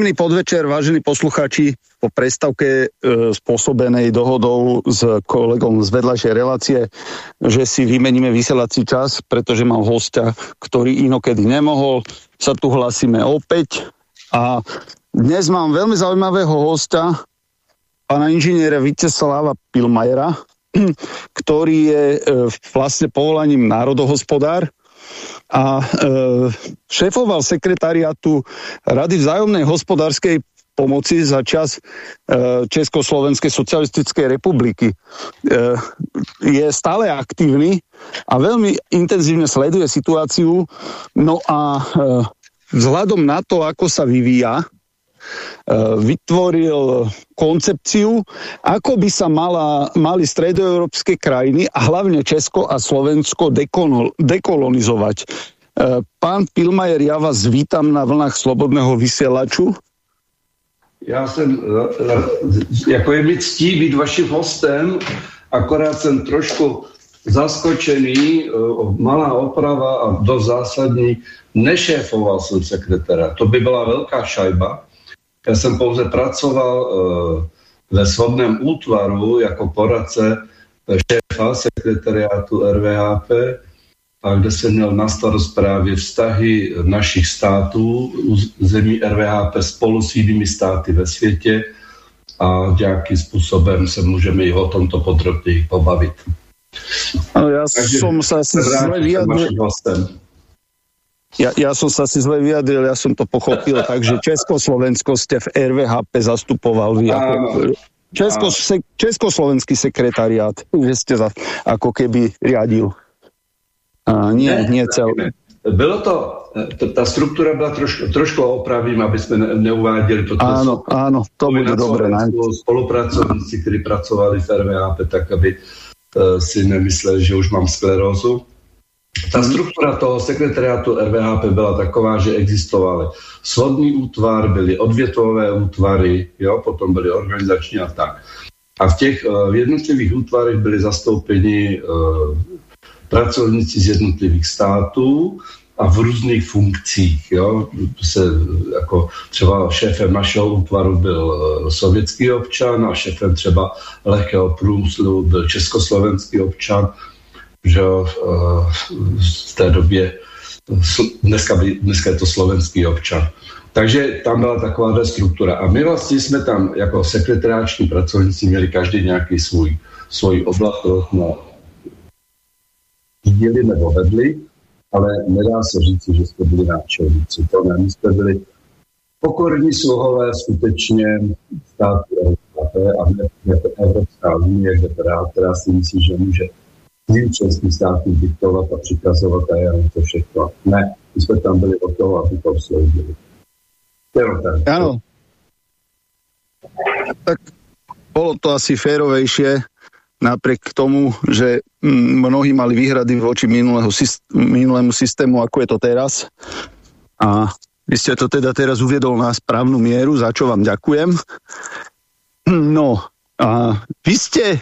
Príjemný podvečer, vážení posluchači. Po prestavke e, spôsobenej dohodou s kolegom z vedľajšej relácie, že si vymeníme vysielací čas, pretože mám hostia, ktorý inokedy nemohol. Sa tu hlasíme opäť. A dnes mám veľmi zaujímavého hostia, pána inžiniera Víteslava Pilmajera, ktorý je e, vlastne povolaním národohospodár a e, šéfoval sekretariatu Rady vzájomnej hospodárskej pomoci za čas e, Československej socialistickej republiky. E, je stále aktívny a veľmi intenzívne sleduje situáciu. No a e, vzhľadom na to, ako sa vyvíja, vytvoril koncepciu, ako by sa mala, mali stredoeurópske krajiny a hlavne Česko a Slovensko dekolonizovať. Eh, pán Pilmajer, ja vás vítam na vlnách Slobodného vysielaču. Já jsem, eh, jako je mi ctí být vaším hostem, akorát jsem trošku zaskočený, malá oprava a dost zásadní, nešéfoval jsem sekretára. To by byla velká šajba. Já jsem pouze pracoval uh, ve svodném útvaru jako poradce šéfa sekretariátu RVHP, a kde jsem měl na starost právě vztahy našich států, zemí RVHP spolu s jinými státy ve světě a nějakým způsobem se můžeme i o tomto podrobněji pobavit. Já jsem se zle vyjadril. Ja, ja som sa si zle vyjadril, ja som to pochopil tak, že Československo ste v RVHP zastupoval vy ako Česko, se, Československý sekretariát, že ste za, ako keby riadil. A nie, ne, nie cel. Bylo to, to, ta struktura byla trošku, trošku opravím, aby jsme ne, neuváděli to. Áno, áno, to bude dobré. Spolupracovníci, kteří pracovali v RVHP, tak aby uh, si nemysleli, že už mám sklerózu. Ta struktura toho sekretariátu RVHP byla taková, že existovaly svodný útvar, byly odvětvové útvary, jo, potom byly organizační a tak. A v těch v jednotlivých útvarech byli zastoupeni uh, pracovníci z jednotlivých států a v různých funkcích. Jo. Se, jako třeba šéfem našeho útvaru byl uh, sovětský občan a šéfem třeba lehkého průmyslu byl československý občan že eh, v té době, dneska, dneska je to slovenský občan. Takže tam byla taková struktura. A my vlastně jsme tam jako sekretariáční pracovníci měli každý nějaký svůj, svůj oblast, kterou jsme viděli nebo vedli, ale nedá se říct, že jsme byli náčelníci. To ne, my jsme byli pokorní sluhové skutečně státu a ne Evropská unie, která, která si myslí, že může svým členským státům diktovat a přikazovat a já to všechno. Ne, my jsme tam byli od toho, aby to sloužili. Áno. Tak bolo to asi férovejšie, napriek tomu, že mm, mnohí mali výhrady voči minulému systému, ako je to teraz. A vy ste to teda teraz uviedol na správnu mieru, za čo vám ďakujem. No, a vy ste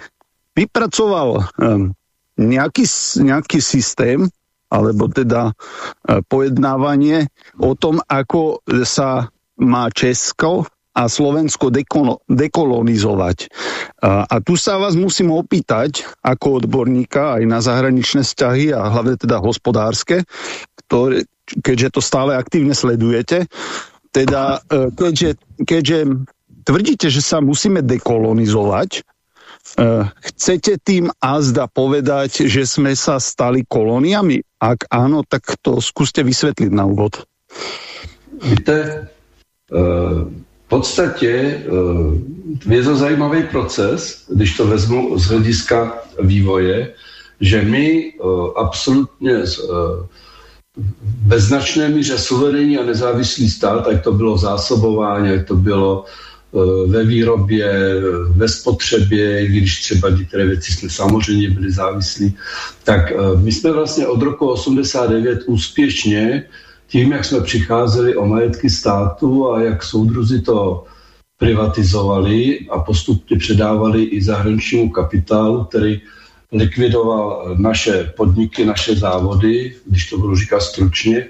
vypracoval um, nejaký, nejaký systém, alebo teda e, pojednávanie o tom, ako sa má Česko a Slovensko dekolo, dekolonizovať. A, a tu sa vás musím opýtať, ako odborníka aj na zahraničné vzťahy a hlavne teda hospodárske, ktoré, keďže to stále aktívne sledujete, teda e, keďže, keďže tvrdíte, že sa musíme dekolonizovať, chcete tým azda povedať, že sme sa stali kolóniami? Ak áno, tak to skúste vysvetliť na úvod. Víte, eh, v podstatě eh, je to zajímavý proces, když to vezmu z hlediska vývoje, že my absolutně ve značné míře suverénní a nezávislý stát, ať to bylo zásobování, ať to bylo Eh, ve výrobě, ve spotřebě, když třeba některé věci jsme samozřejmě byli závislí, tak eh, my jsme vlastně od roku 89 úspěšně tím, jak jsme přicházeli o majetky státu a jak soudruzi to privatizovali a postupně předávali i zahraničnímu kapitálu, který likvidoval naše podniky, naše závody, když to budu říkat stručně,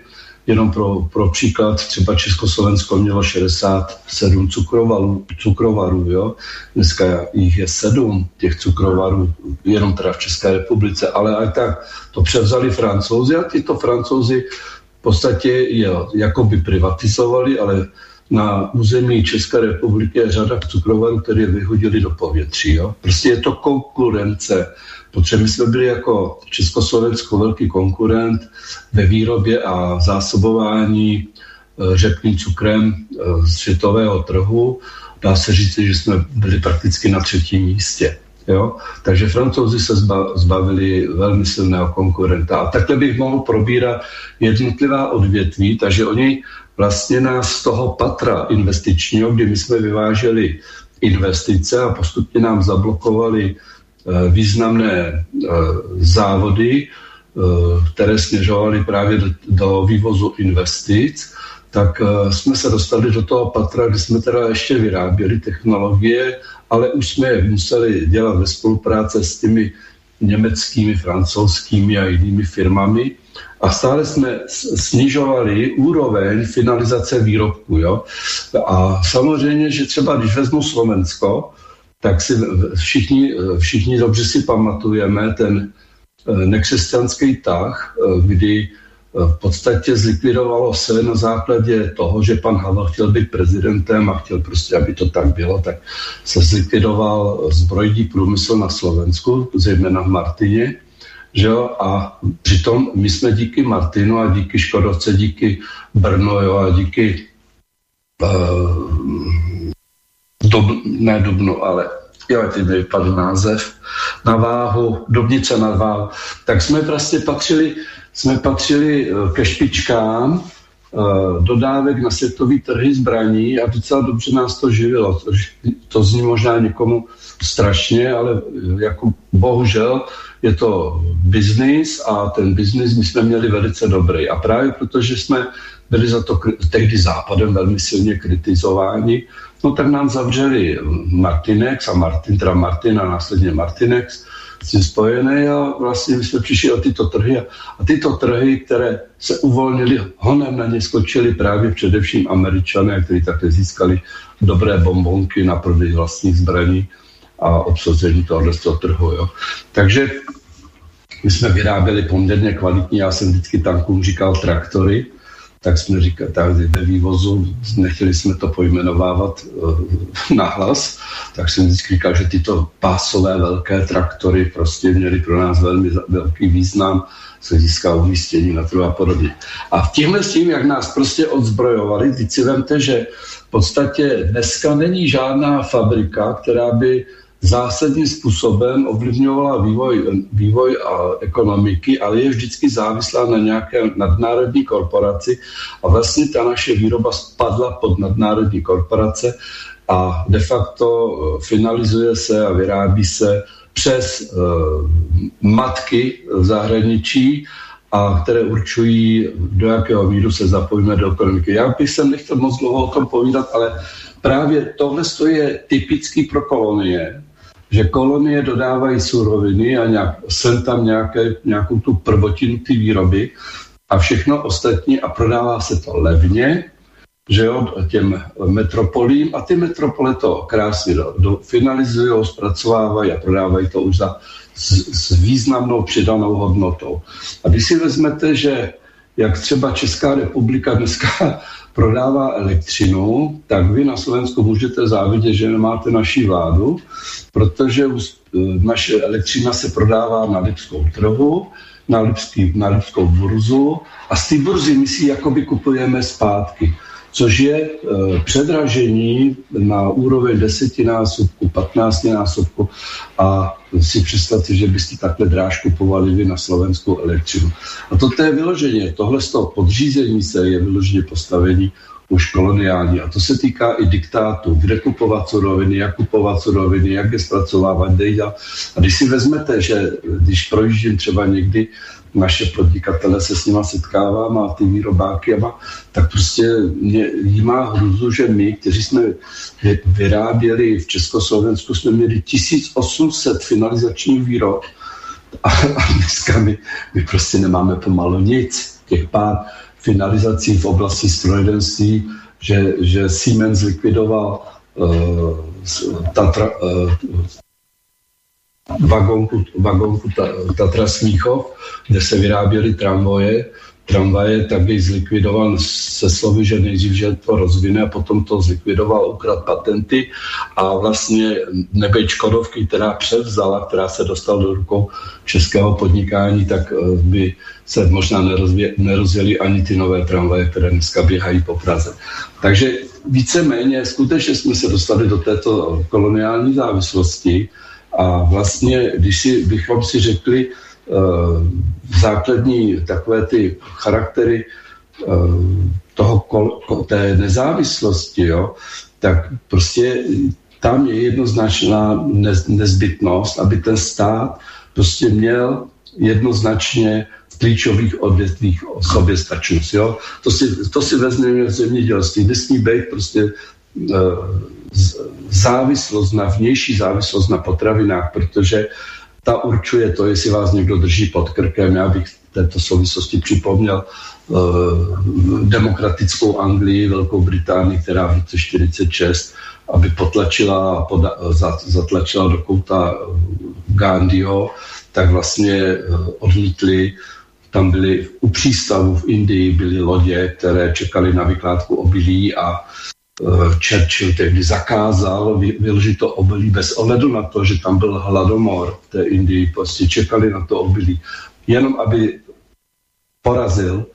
jenom pro, pro příklad, třeba Československo mělo 67 cukrovarů, cukrovarů jo? dneska jich je sedm těch cukrovarů, jenom teda v České republice, ale i tak to převzali francouzi a tyto francouzi v podstatě je jakoby privatizovali, ale na území České republiky je řada cukrovarů, které vyhodili do povětří. Jo? Prostě je to konkurence protože my jsme byli jako Československo velký konkurent ve výrobě a zásobování eh, řepným cukrem eh, z světového trhu. Dá se říct, že jsme byli prakticky na třetím místě. Jo? Takže francouzi se zbavili velmi silného konkurenta. A takhle bych mohl probírat jednotlivá odvětví, takže oni vlastně nás z toho patra investičního, kdy my jsme vyváželi investice a postupně nám zablokovali významné eh, závody, eh, které směřovaly právě do, vývozu investic, tak jsme se dostali do toho patra, kde jsme teda ještě vyráběli technologie, ale už jsme je museli dělat ve spolupráce s těmi německými, francouzskými a jinými firmami a stále jsme snižovali úroveň finalizace výrobku. Jo? A samozřejmě, že třeba když vezmu Slovensko, tak si všichni, všichni dobře si pamatujeme ten eh, nekřesťanský tah, eh, kdy eh, v podstatě zlikvidovalo se na základě toho, že pan Havel chtěl být prezidentem a chtěl prostě, aby to tak bylo, tak se zlikvidoval zbrojní průmysl na Slovensku, zejména v Martině. Že jo? A přitom my jsme díky Martinu a díky Škodovce, díky Brno jo? a díky uh, Dub, ne Dubnu, ale jo, teď mi vypadl název, na váhu, Dubnice na váhu, tak jsme prostě patřili, jsme patřili eh, ke špičkám eh, dodávek na světový trhy zbraní a docela dobře nás to živilo. To, zní možná někomu strašně, ale eh, jako bohužel je to biznis a ten biznis my jsme měli velice dobrý. A právě protože jsme byli za to tehdy západem velmi silně kritizováni, No tak nám zavřeli Martinex a Martin, teda Martin a následně Martinex s tím spojené a vlastně my jsme přišli o tyto trhy a, a tyto trhy, které se uvolnily, honem na ně skočili právě především američané, kteří také získali dobré bombonky na prodej vlastních zbraní a obsazení tohoto trhu. Jo. Takže my jsme vyráběli poměrně kvalitní, já jsem vždycky tankům říkal traktory, tak jsme říkali, tak ve vývozu, nechtěli jsme to pojmenovávat uh, nahlas, tak jsem vždycky říkal, že tyto pásové velké traktory prostě měly pro nás velmi velký význam z hlediska umístění na trhu a podobně. A v tímhle s tím, jak nás prostě odzbrojovali, teď si vemte, že v podstatě dneska není žádná fabrika, která by zásadním způsobem ovlivňovala vývoj, vývoj a ekonomiky, ale je vždycky závislá na nějaké nadnárodní korporaci a vlastně ta naše výroba spadla pod nadnárodní korporace a de facto eh, finalizuje se a vyrábí se přes uh, matky v zahraničí, a které určují, do jakého míru se zapojíme do ekonomiky. Já bych se nechtěl moc dlouho o tom povídat, ale právě tohle je typický pro kolonie, že kolonie dodávají suroviny a nějak, sem tam nějaké, nějakou tu prvotinu ty výroby a všechno ostatní a prodává se to levně, že jo, těm metropolím a ty metropole to krásně do, do, finalizují, zpracovávají a prodávají to už za, s, s významnou přidanou hodnotou. A když si vezmete, že jak třeba Česká republika dneska prodává elektřinu, tak vy na Slovensku můžete závidět, že nemáte naší vládu, protože eh, naše elektřina se prodává na lipskou trhu, na, lipský, na lipskou burzu a z té burzy my si jakoby kupujeme zpátky což je e, předražení na úroveň desetinásobku, patnáctinásobku a si představte, že byste takhle dráž kupovali vy na slovenskou elektřinu. A toto je vyloženě, tohle z toho podřízení se je vyloženě postavení už koloniální. A to se týká i diktátu, kde kupovat suroviny, jak kupovat suroviny, jak je zpracovávat, kde A když si vezmete, že když projíždím třeba někdy naše podnikatele se s nima setkávám a ty výrobáky, má, tak prostě mě jímá hruzu, že my, kteří jsme vyráběli v Československu, jsme měli 1800 finalizačních výrob a, a dneska my, my prostě nemáme pomalu nic. Těch pár finalizací v oblasti strojenství, že, že Siemens likvidoval uh, Tatra, uh, vagónku, vagónku Tatra Smíchov, kde se vyráběly tramvaje. Tramvaje, tak by zlikvidoval se slovy, že nejdřív, že to rozvine a potom to zlikvidoval, ukrad patenty. A vlastně nebej Škodovky, která převzala, která se dostala do rukou českého podnikání, tak eh, by se možná nerozvě, nerozjeli ani ty nové tramvaje, které dneska běhají po Praze. Takže víceméně skutečně jsme se dostali do této koloniální závislosti a vlastně, když si, bychom si řekli, základní takové ty charaktery eh, toho, té nezávislosti, jo, tak prostě tam je jednoznačná nezbytnost, aby ten stát prostě měl jednoznačně v klíčových odvětvích soběstačnost. Jo? To, si, to si vezmeme v zemědělství. Nesmí být prostě závislost na vnější závislost na potravinách, protože ta určuje to, jestli vás někdo drží pod krkem. Já bych v této souvislosti připomněl uh, demokratickou Anglii, Velkou Británii, která v roce 46 aby potlačila, poda, zatlačila do kouta eh, Gandhiho, tak vlastně eh, odmítli tam byly u přístavu v Indii byly lodě, které čekali na vykládku obilí a Eh, Churchill tehdy zakázal vyložit to obilí bez ohledu na to, že tam byl hladomor v té Indii, prostě čekali na to obilí, jenom aby porazil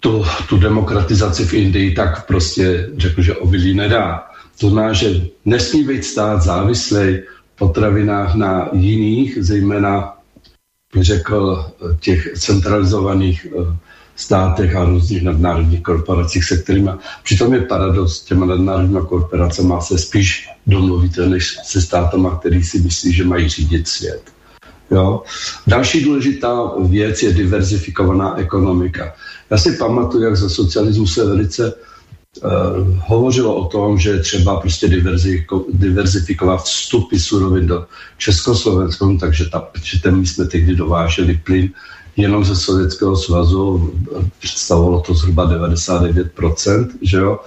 tu, tu demokratizaci v Indii, tak prostě řekl, že obilí nedá. To znamená, že nesmí být stát závislý potravinách na jiných, zejména řekl těch centralizovaných eh, státech a různých nadnárodních korporacích, se kterými přitom je paradox, těma nadnárodníma korporacemi se spíš domluvíte, než se státama, který si myslí, že mají řídit svět. Jo? Další důležitá věc je diverzifikovaná ekonomika. Já si pamatuju, jak za socialismu se velice uh, hovořilo o tom, že třeba prostě diverzifiko, diverzifikovat vstupy surovin do Československa, takže ta, že my jsme tehdy dováželi plyn jenom ze Sovětského svazu představovalo to zhruba 99%, že jo?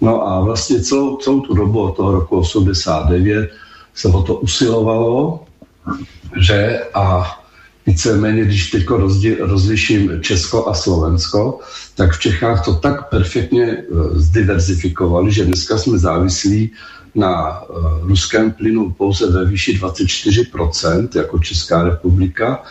No a vlastně celou, celou tu dobu od toho roku 89 se o to usilovalo, že a víceméně, když teď rozliším Česko a Slovensko, tak v Čechách to tak perfektně eh, zdiverzifikovali, že dneska jsme závislí na uh, ruském plynu pouze ve výši 24%, jako Česká republika,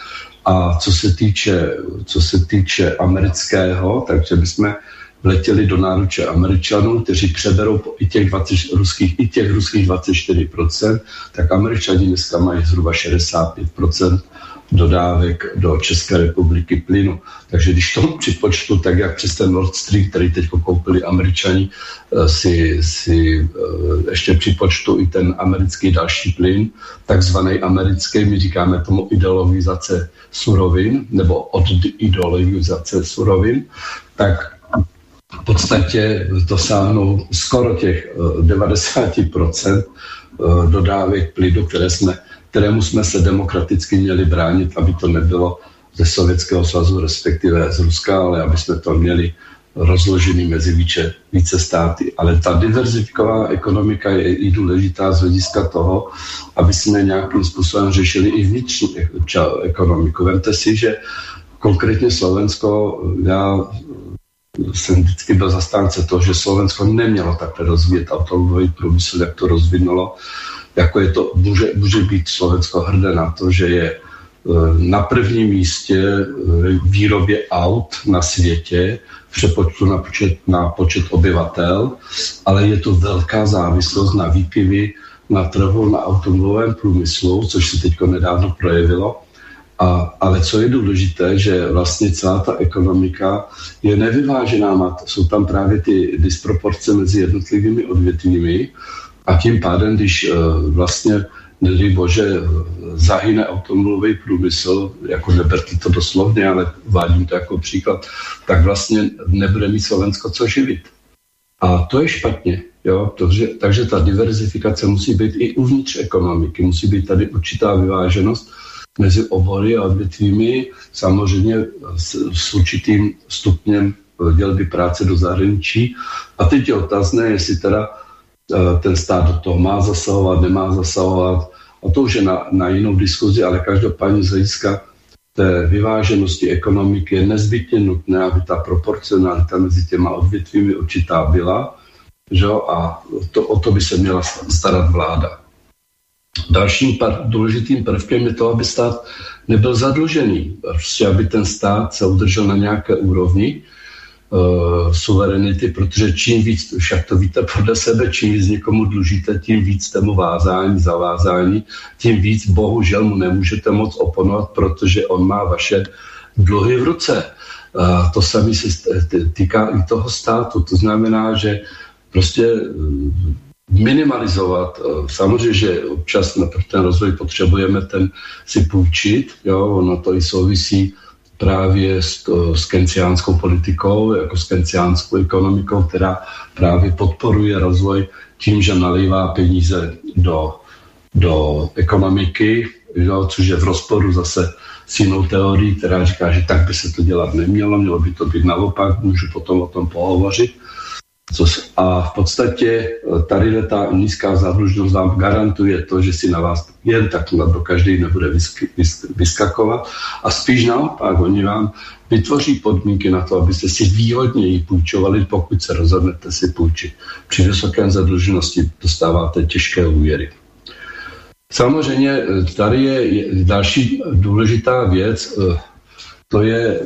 a co se týče, co se týče amerického, takže bychom vletěli do náruče Američanů, kteří přeberou i těch, 20, ruských, i těch ruských 24%, tak Američani dneska mají zhruba 65% dodávek do České republiky plynu. Takže když to připočtu, tak jak přes ten Nord Stream, který teď koupili američani, eh, si, si eh, ještě připočtu i ten americký další plyn, takzvaný americký, my říkáme tomu ideologizace surovin, nebo od ideologizace surovin, tak v podstatě dosáhnou skoro těch 90% eh, dodávek plynu, které jsme kterému jsme se demokraticky měli bránit, aby to nebylo ze Sovětského svazu, respektive z Ruska, ale aby jsme to měli rozložený mezi více, více státy. Ale ta diverzifikovaná ekonomika je i důležitá z hlediska toho, aby jsme nějakým způsobem řešili i vnitřní ekonomiku. Vemte si, že konkrétně Slovensko, já jsem vždycky byl zastánce toho, že Slovensko nemělo takhle rozvíjet automobilový průmysl, jak to rozvinulo jako je to, může, může být Slovensko hrdé na to, že je e, na prvním místě e, výrobě aut na světě v přepočtu na počet, na počet obyvatel, ale je to velká závislost na výpivy na trhu na automobilovém průmyslu, což se teď nedávno projevilo. A, ale co je důležité, že vlastně celá ta ekonomika je nevyvážená. Jsou tam právě ty disproporce mezi jednotlivými odvětvími a tím pádem, když eh, vlastně nedej bože, zahyne automobilový průmysl, jako neberte to doslovně, ale vádím to jako příklad, tak vlastně nebude mít Slovensko co živit. A to je špatně. Jo? Takže, takže ta diverzifikace musí být i uvnitř ekonomiky, musí být tady určitá vyváženost. mezi obory a odvětvími, samozřejmě s, s určitým stupněm dělby práce do zahraničí. A teď je otázné, jestli teda eh, ten stát do toho má zasahovat, nemá zasahovat. A to už je na, na jinou diskuzi, ale každopádně z hlediska té vyváženosti ekonomiky je nezbytně nutné, aby ta proporcionalita mezi těma odvětvími určitá byla, že? a to, o to by se měla starat vláda. Dalším par, důležitým prvkem je to, aby stát nebyl zadlužený, prostě aby ten stát se udržel na nějaké úrovni, uh, suverenity, protože čím víc, však to víte podle sebe, čím víc někomu dlužíte, tím víc mu vázání, zavázání, tím víc bohužel mu nemůžete moc oponovat, protože on má vaše dluhy v ruce. Uh, to samé se týká i toho státu. To znamená, že prostě uh, minimalizovat. Samozřejmě, že občas na ten rozvoj potřebujeme ten si půjčit, jo, ono to i souvisí právě s, s kenciánskou politikou, jako s kenciánskou ekonomikou, která právě podporuje rozvoj tím, že nalívá peníze do, do ekonomiky, jo, což je v rozporu zase s jinou teorií, která říká, že tak by se to dělat nemělo, mělo by to být naopak, můžu potom o tom pohovořit. A v podstatě eh, tady ta nízká zadlužnost vám garantuje to, že si na vás jen tak do každý nebude vyskakovat. A spíš naopak, oni vám vytvoří podmínky na to, abyste si výhodněji půjčovali, pokud se rozhodnete si půjčit. Při vysoké zadluženosti dostáváte těžké úvěry. Samozřejmě eh, tady je další důležitá věc, eh, to je,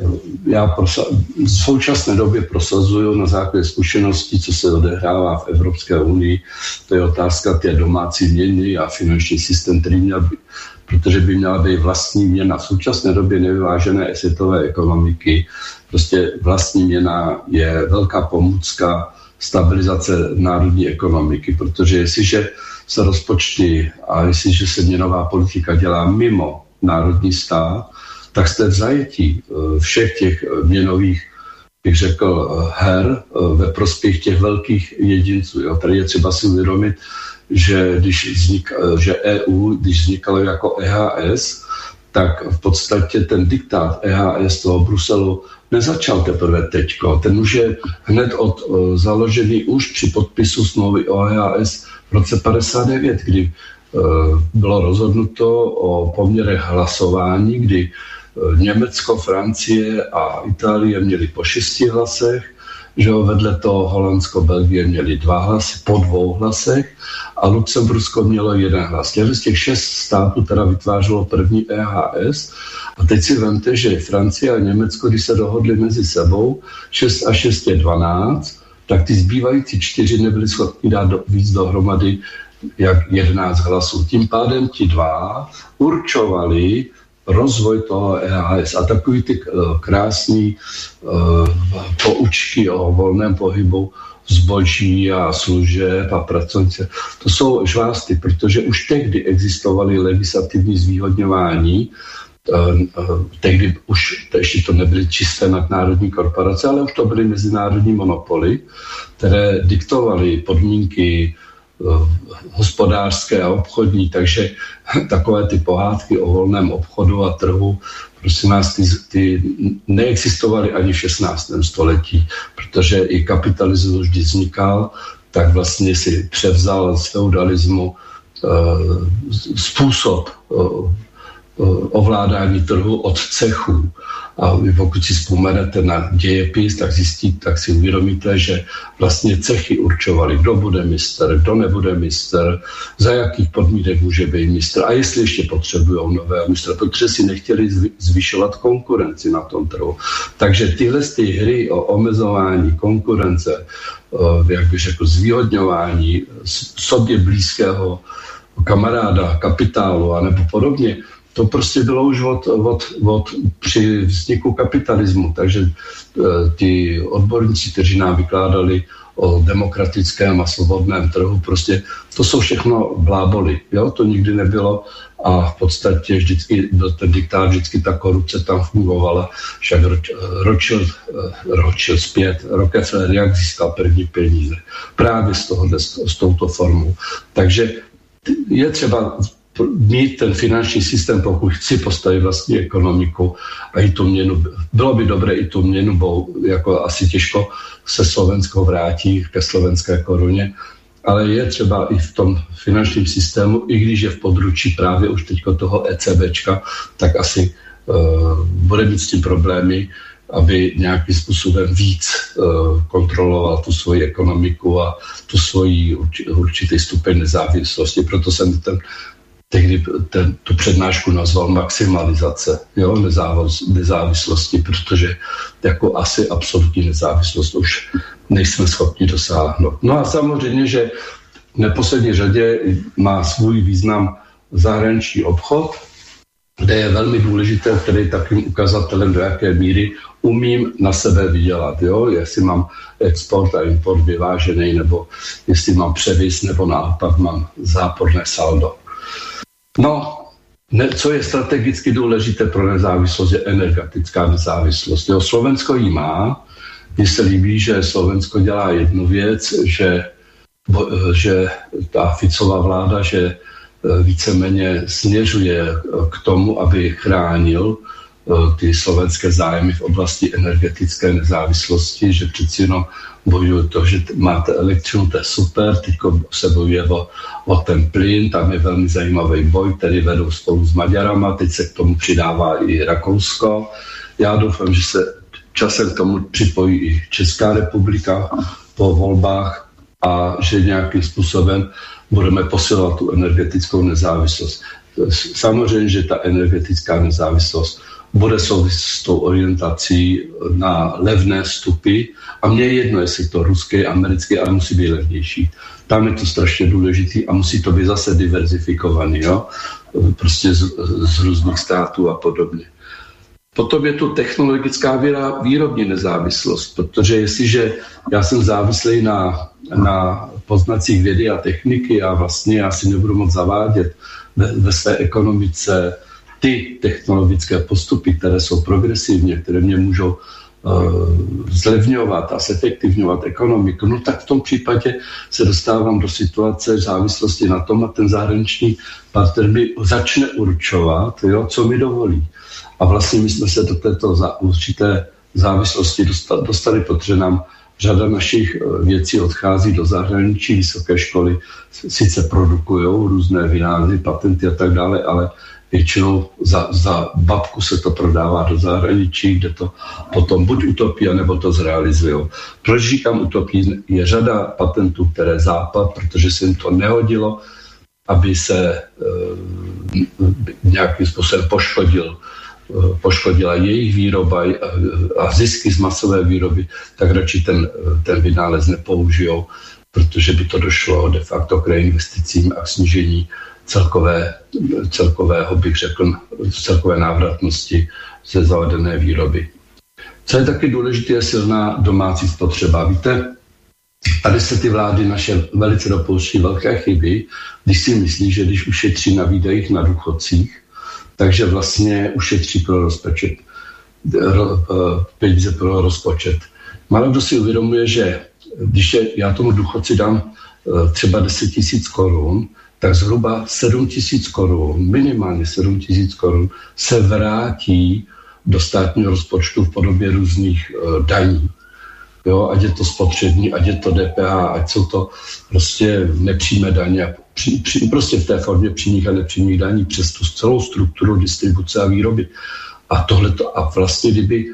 já prosa, v současné době prosazuju na základě zkušeností, co se odehrává v Evropské unii, to je otázka té domácí měny a finanční systém, který měl být, protože by měla být vlastní měna. V současné době nevyvážené světové ekonomiky, prostě vlastní měna je velká pomůcka stabilizace národní ekonomiky, protože jestliže se rozpočty a jestliže se měnová politika dělá mimo národní stát, tak jste v zajetí eh, všech těch eh, měnových, bych řekl, eh, her ve prospěch těch velkých jedinců. Jo. Tady je třeba si uvědomit, že když vznik, že EU, když vznikalo jako EHS, tak v podstatě ten diktát EHS toho Bruselu nezačal teprve teďko. Ten už je hned od založený už při podpisu smlouvy o EHS v roce 59, kdy bylo rozhodnuto o poměrech hlasování, kdy Německo, Francie a Itálie měli po šesti hlasech, že jo, vedle toho Holandsko, Belgie měli dva hlasy, po dvou hlasech a Lucembursko mělo jeden hlas. Těch z těch šest států teda vytvářelo první EHS a teď si vemte, že Francie a Německo, když se dohodli mezi sebou, 6 a 6 je 12, tak ty zbývající čtyři nebyli schopni dát do, víc dohromady jak 11 hlasů. Tím pádem ti dva určovali rozvoj toho EHS a takový ty eh, krásný uh, poučky o volném pohybu zboží a služeb a pracovnice. To jsou žvásty, protože už tehdy existovaly legislativní zvýhodňování, eh, tehdy už to ještě to nebyly čisté nadnárodní korporace, ale už to byly mezinárodní monopoly, které diktovaly podmínky Eh, hospodářské a obchodní, takže takové ty pohádky o volném obchodu a trhu, prosím nás, ty, ty neexistovaly ani v 16. století, protože i kapitalismus vždy vznikal, tak vlastně si převzal z feudalismu uh, způsob uh, ovládání trhu od cechů. A pokud si vzpomenete na dějepis, tak zjistíte, tak si uvědomíte, že vlastně cechy určovaly, kdo bude mistr, kdo nebude mistr, za jakých podmínek může být mistr a jestli ještě potřebují nové mistra, protože si nechtěli zvyšovat konkurenci na tom trhu. Takže tyhle ty hry o omezování konkurence, jak bych řekl, zvýhodňování sobě blízkého kamaráda, kapitálu a nebo podobně, to prostě bylo už od, od, od při vzniku kapitalismu, takže e, ty odborníci, kteří nám vykládali o demokratickém a svobodném trhu, prostě to jsou všechno bláboli, jo, to nikdy nebylo a v podstatě vždycky byl ten diktát, vždycky ta korupce tam fungovala, však ročil, e, ročil zpět Rockefeller, jak získal první peníze. Právě z tohohle, s touto formou. Takže je třeba mít ten finanční systém, pokud chci postavit vlastní ekonomiku a i tu měnu, bylo by dobré i tu měnu, bo jako asi těžko se Slovensko vrátí ke slovenské koruně, ale je třeba i v tom finančním systému, i když je v područí právě už teď toho ECBčka, tak asi uh, bude mít s tím problémy, aby nějakým způsobem víc uh, kontroloval tu svoji ekonomiku a tu svoji určitý stupeň nezávislosti. Proto jsem ten tehdy ten, tu přednášku nazval maximalizace jo, nezávis, nezávislosti, protože jako asi absolutní nezávislost už nejsme schopni dosáhnout. No a samozřejmě, že v neposlední řadě má svůj význam zahraniční obchod, kde je velmi důležité, který takým ukazatelem, do jaké míry umím na sebe vydělat. Jo? Jestli mám export a import vyvážený, nebo jestli mám převis, nebo naopak mám záporné saldo. No, ne, co je strategicky důležité pro nezávislost, je energetická nezávislost. Jo, Slovensko ji má. Mně se líbí, že Slovensko dělá jednu věc, že, že ta Ficová vláda, že e, víceméně směřuje k tomu, aby chránil ty slovenské zájmy v oblasti energetické nezávislosti, že přeci jenom bojují to, že máte elektřinu, to je super, teď se bojuje o, o ten plyn, tam je velmi zajímavý boj, který vedou spolu s Maďarama, teď se k tomu přidává i Rakousko. Já doufám, že se časem k tomu připojí i Česká republika po volbách a že nějakým způsobem budeme posilovat tu energetickou nezávislost. Samozřejmě, že ta energetická nezávislost bude souviset s tou orientací na levné vstupy. A mně je jedno, jestli to ruské, americké, ale musí být levnější. Tam je to strašně důležitý a musí to být zase diverzifikovaný, jo? prostě z, z různých států a podobně. Potom je tu technologická výrobní nezávislost, protože jestliže já jsem závislý na, na poznacích vědy a techniky a vlastně já si nebudu moc zavádět ve, ve své ekonomice ty technologické postupy, které jsou progresivně, které mě můžou uh, zlevňovat a zefektivňovat ekonomiku, no tak v tom případě se dostávám do situace závislosti na tom a ten zahraniční partner mi začne určovat, jo, co mi dovolí. A vlastně my jsme se do této za, určité závislosti dostali, dostali, protože nám řada našich eh, věcí odchází do zahraničí, vysoké školy sice produkují různé vynálezy, patenty a tak dále, ale většinou za, za babku se to prodává do zahraničí, kde to potom buď utopí, nebo to zrealizují. Proč říkám utopí? Je řada patentů, které západ, protože se jim to nehodilo, aby se e, nějakým způsobem poškodil eh, poškodila jejich výroba a zisky z masové výroby, tak radši ten, ten vynález nepoužijou, protože by to došlo de facto k reinvesticím a k snížení celkové, celkového, bych řekl, celkové návratnosti ze zavedené výroby. Co je taky důležité, je silná domácí spotřeba. Víte, tady se ty vlády naše velice dopouští velké chyby, když si myslí, že když ušetří na výdajích na důchodcích, takže vlastně ušetří pro rozpočet, eh, peníze pro rozpočet. Málo kdo si uvědomuje, že když je, já tomu důchodci dám eh, třeba 10 tisíc korun, tak zhruba 7 tisíc korun, minimálně 7 tisíc korun, se vrátí do státního rozpočtu v podobě různých uh, daní. Jo, ať je to spotřební, ať je to DPH, ať jsou to prostě nepřímé daně, při, při, prostě v té formě přímých a nepřímých daní přes tu celou strukturu distribuce a výroby. A tohle a vlastně, kdyby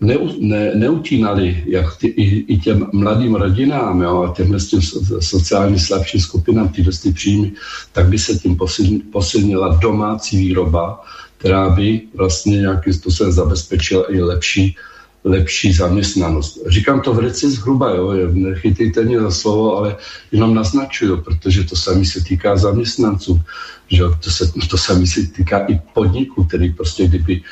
ne, ne, neutínali jak ty, i, i těm mladým rodinám jo, a těmhle těm sociálně slabším skupinám ty ty příjmy, tak by se tím posil, posilnila domácí výroba, která by vlastně nějakým způsobem zabezpečila i lepší lepší zaměstnanost. Říkám to v reci zhruba, jo, nechytejte mě za slovo, ale jenom naznačuju, protože to sami se týká zaměstnanců, že to, se, to sami se týká i podniků, který prostě kdyby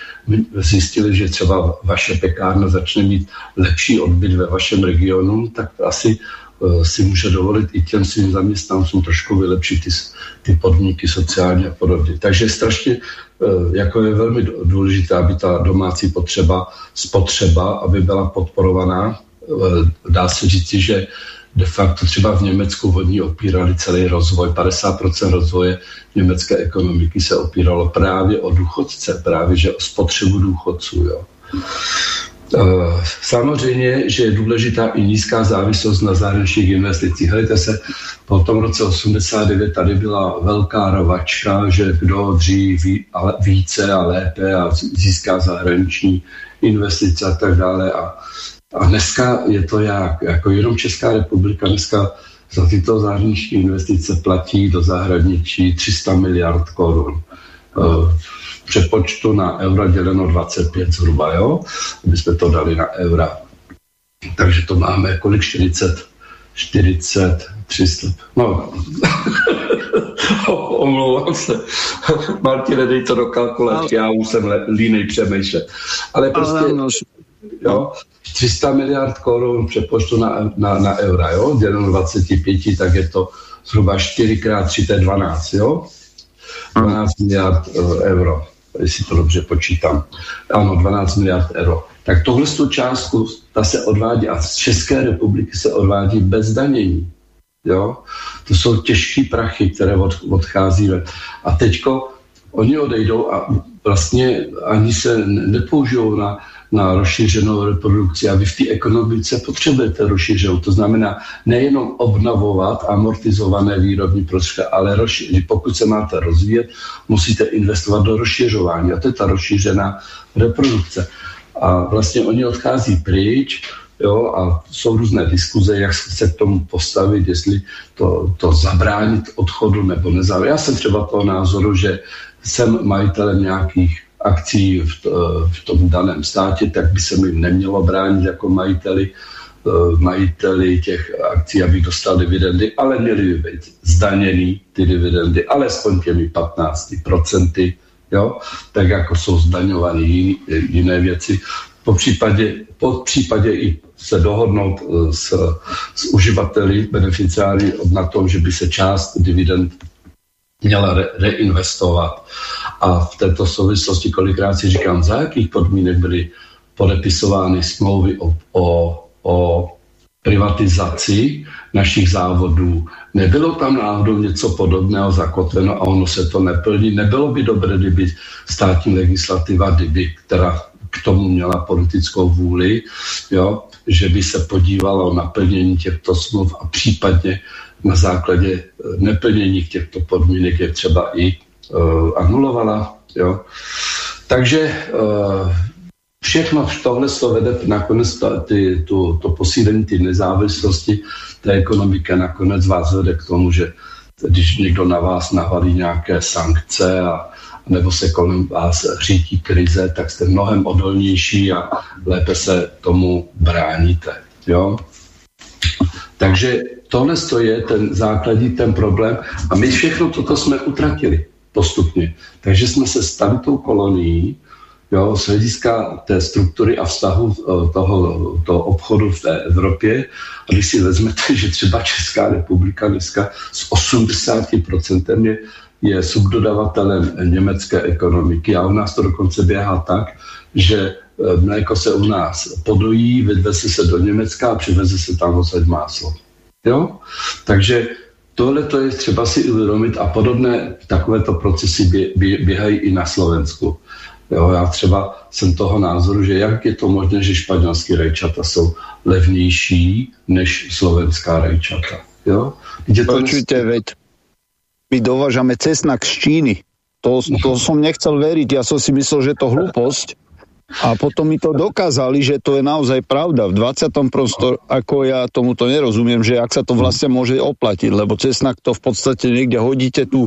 zjistili, že třeba vaše pekárna začne mít lepší odbyt ve vašem regionu, tak asi uh, si může dovolit i těm svým zaměstnancům trošku vylepšit ty, ty podmínky sociálně a podobně. Takže strašně Eh, jako je velmi důležité, aby ta domácí potřeba, spotřeba, aby byla podporovaná. Eh, dá se říci, že de facto třeba v Německu vodní opírali celý rozvoj, 50% rozvoje německé ekonomiky se opíralo právě o důchodce, právě že o spotřebu důchodců. Jo. Eh, samozřejmě, že je důležitá i nízká závislost na zahraničních investicích. Hledajte se, po tom roce 89 tady byla velká rovačka, že kdo dřív více a lépe a získá zahraniční investice a tak dále. A, a dneska je to jak, jako jenom Česká republika dneska za tyto zahraniční investice platí do zahraničí 300 miliard korun. Eh, přepočtu na euro děleno 25 zhruba, jo? aby jsme to dali na eura. Takže to máme kolik 40, 40, 300, no, omlouvám se. Martine, dej to do kalkulačky, já už jsem línej přemýšlet. Ale prostě, jo, 300 miliard korun přepočtu na, na, na eura, jo, děleno 25, tak je to zhruba 4 x 3, to je 12, jo? 12 miliard uh, euro jestli to dobře počítám. Ano, 12 miliard euro. Tak tohle tu částku, ta se odvádí a z České republiky se odvádí bez danění. Jo? To jsou těžké prachy, které od, odchází. A teďko oni odejdou a vlastně ani se nepoužijou na na rozšířenou reprodukci a vy v té ekonomice potřebujete rozšířenou. To znamená nejenom obnovovat amortizované výrobní prostředky, ale rozši- pokud se máte rozvíjet, musíte investovat do rozšiřování a to je ta rozšířená reprodukce. A vlastně oni odchází pryč, Jo, a jsou různé diskuze, jak se k tomu postavit, jestli to, to zabránit odchodu nebo nezabránit. Já jsem třeba toho názoru, že jsem majitelem nějakých akcí v, v tom daném státě, tak by se mi nemělo bránit jako majiteli, eh, majiteli těch akcí, aby dostal dividendy, ale měly by být zdaněný ty dividendy alespoň těmi 15%, jo? tak jako jsou zdaňovány jiné věci. Po případě, po případě i se dohodnout eh, s, s uživateli, beneficiáry na tom, že by se část dividend měla re- reinvestovat. A v této souvislosti kolikrát si říkám, za jakých podmínek byly podepisovány smlouvy o, o, o privatizaci našich závodů. Nebylo tam náhodou něco podobného zakotveno a ono se to neplní. Nebylo by dobré, kdyby státní legislativa, kdyby, která k tomu měla politickou vůli, jo, že by se podívalo na plnění těchto smluv a případně na základě neplnění těchto podmínek je třeba i anulovala. Jo. Takže uh, všechno tohle to vede nakonec ta, ty, tu, to posílení ty nezávislosti té ekonomiky nakonec vás vede k tomu, že když někdo na vás navalí nějaké sankce a nebo se kolem vás řítí krize, tak jste mnohem odolnější a lépe se tomu bráníte. Jo? Takže tohle je ten základní ten problém a my všechno toto jsme utratili postupně. Takže jsme se stali tou kolonií, jo, z hlediska té struktury a vztahu eh, toho, toho obchodu v té Evropě. A když si vezmete, že třeba Česká republika dneska s 80% je, je subdodavatelem německé ekonomiky a u nás to dokonce běhá tak, že eh, mléko se u nás podojí, vyveze se do Německa a přiveze se tam odsaď máslo. Jo? Takže tohle to je třeba si uvědomit a podobné takovéto procesy bě, bě, běhají i na Slovensku. Jo, já třeba jsem toho názoru, že jak je to možné, že španělské rajčata jsou levnější než slovenská rajčata. Jo? Kde to Počujte, veď my dovážame cesnak z Číny. To, to som nechcel veriť, ja som si myslel, že to hlúposť. A potom mi to dokázali, že to je naozaj pravda. V 20. prostor, ako ja tomuto nerozumiem, že ak sa to vlastne môže oplatiť, lebo cesnak to v podstate niekde hodíte tu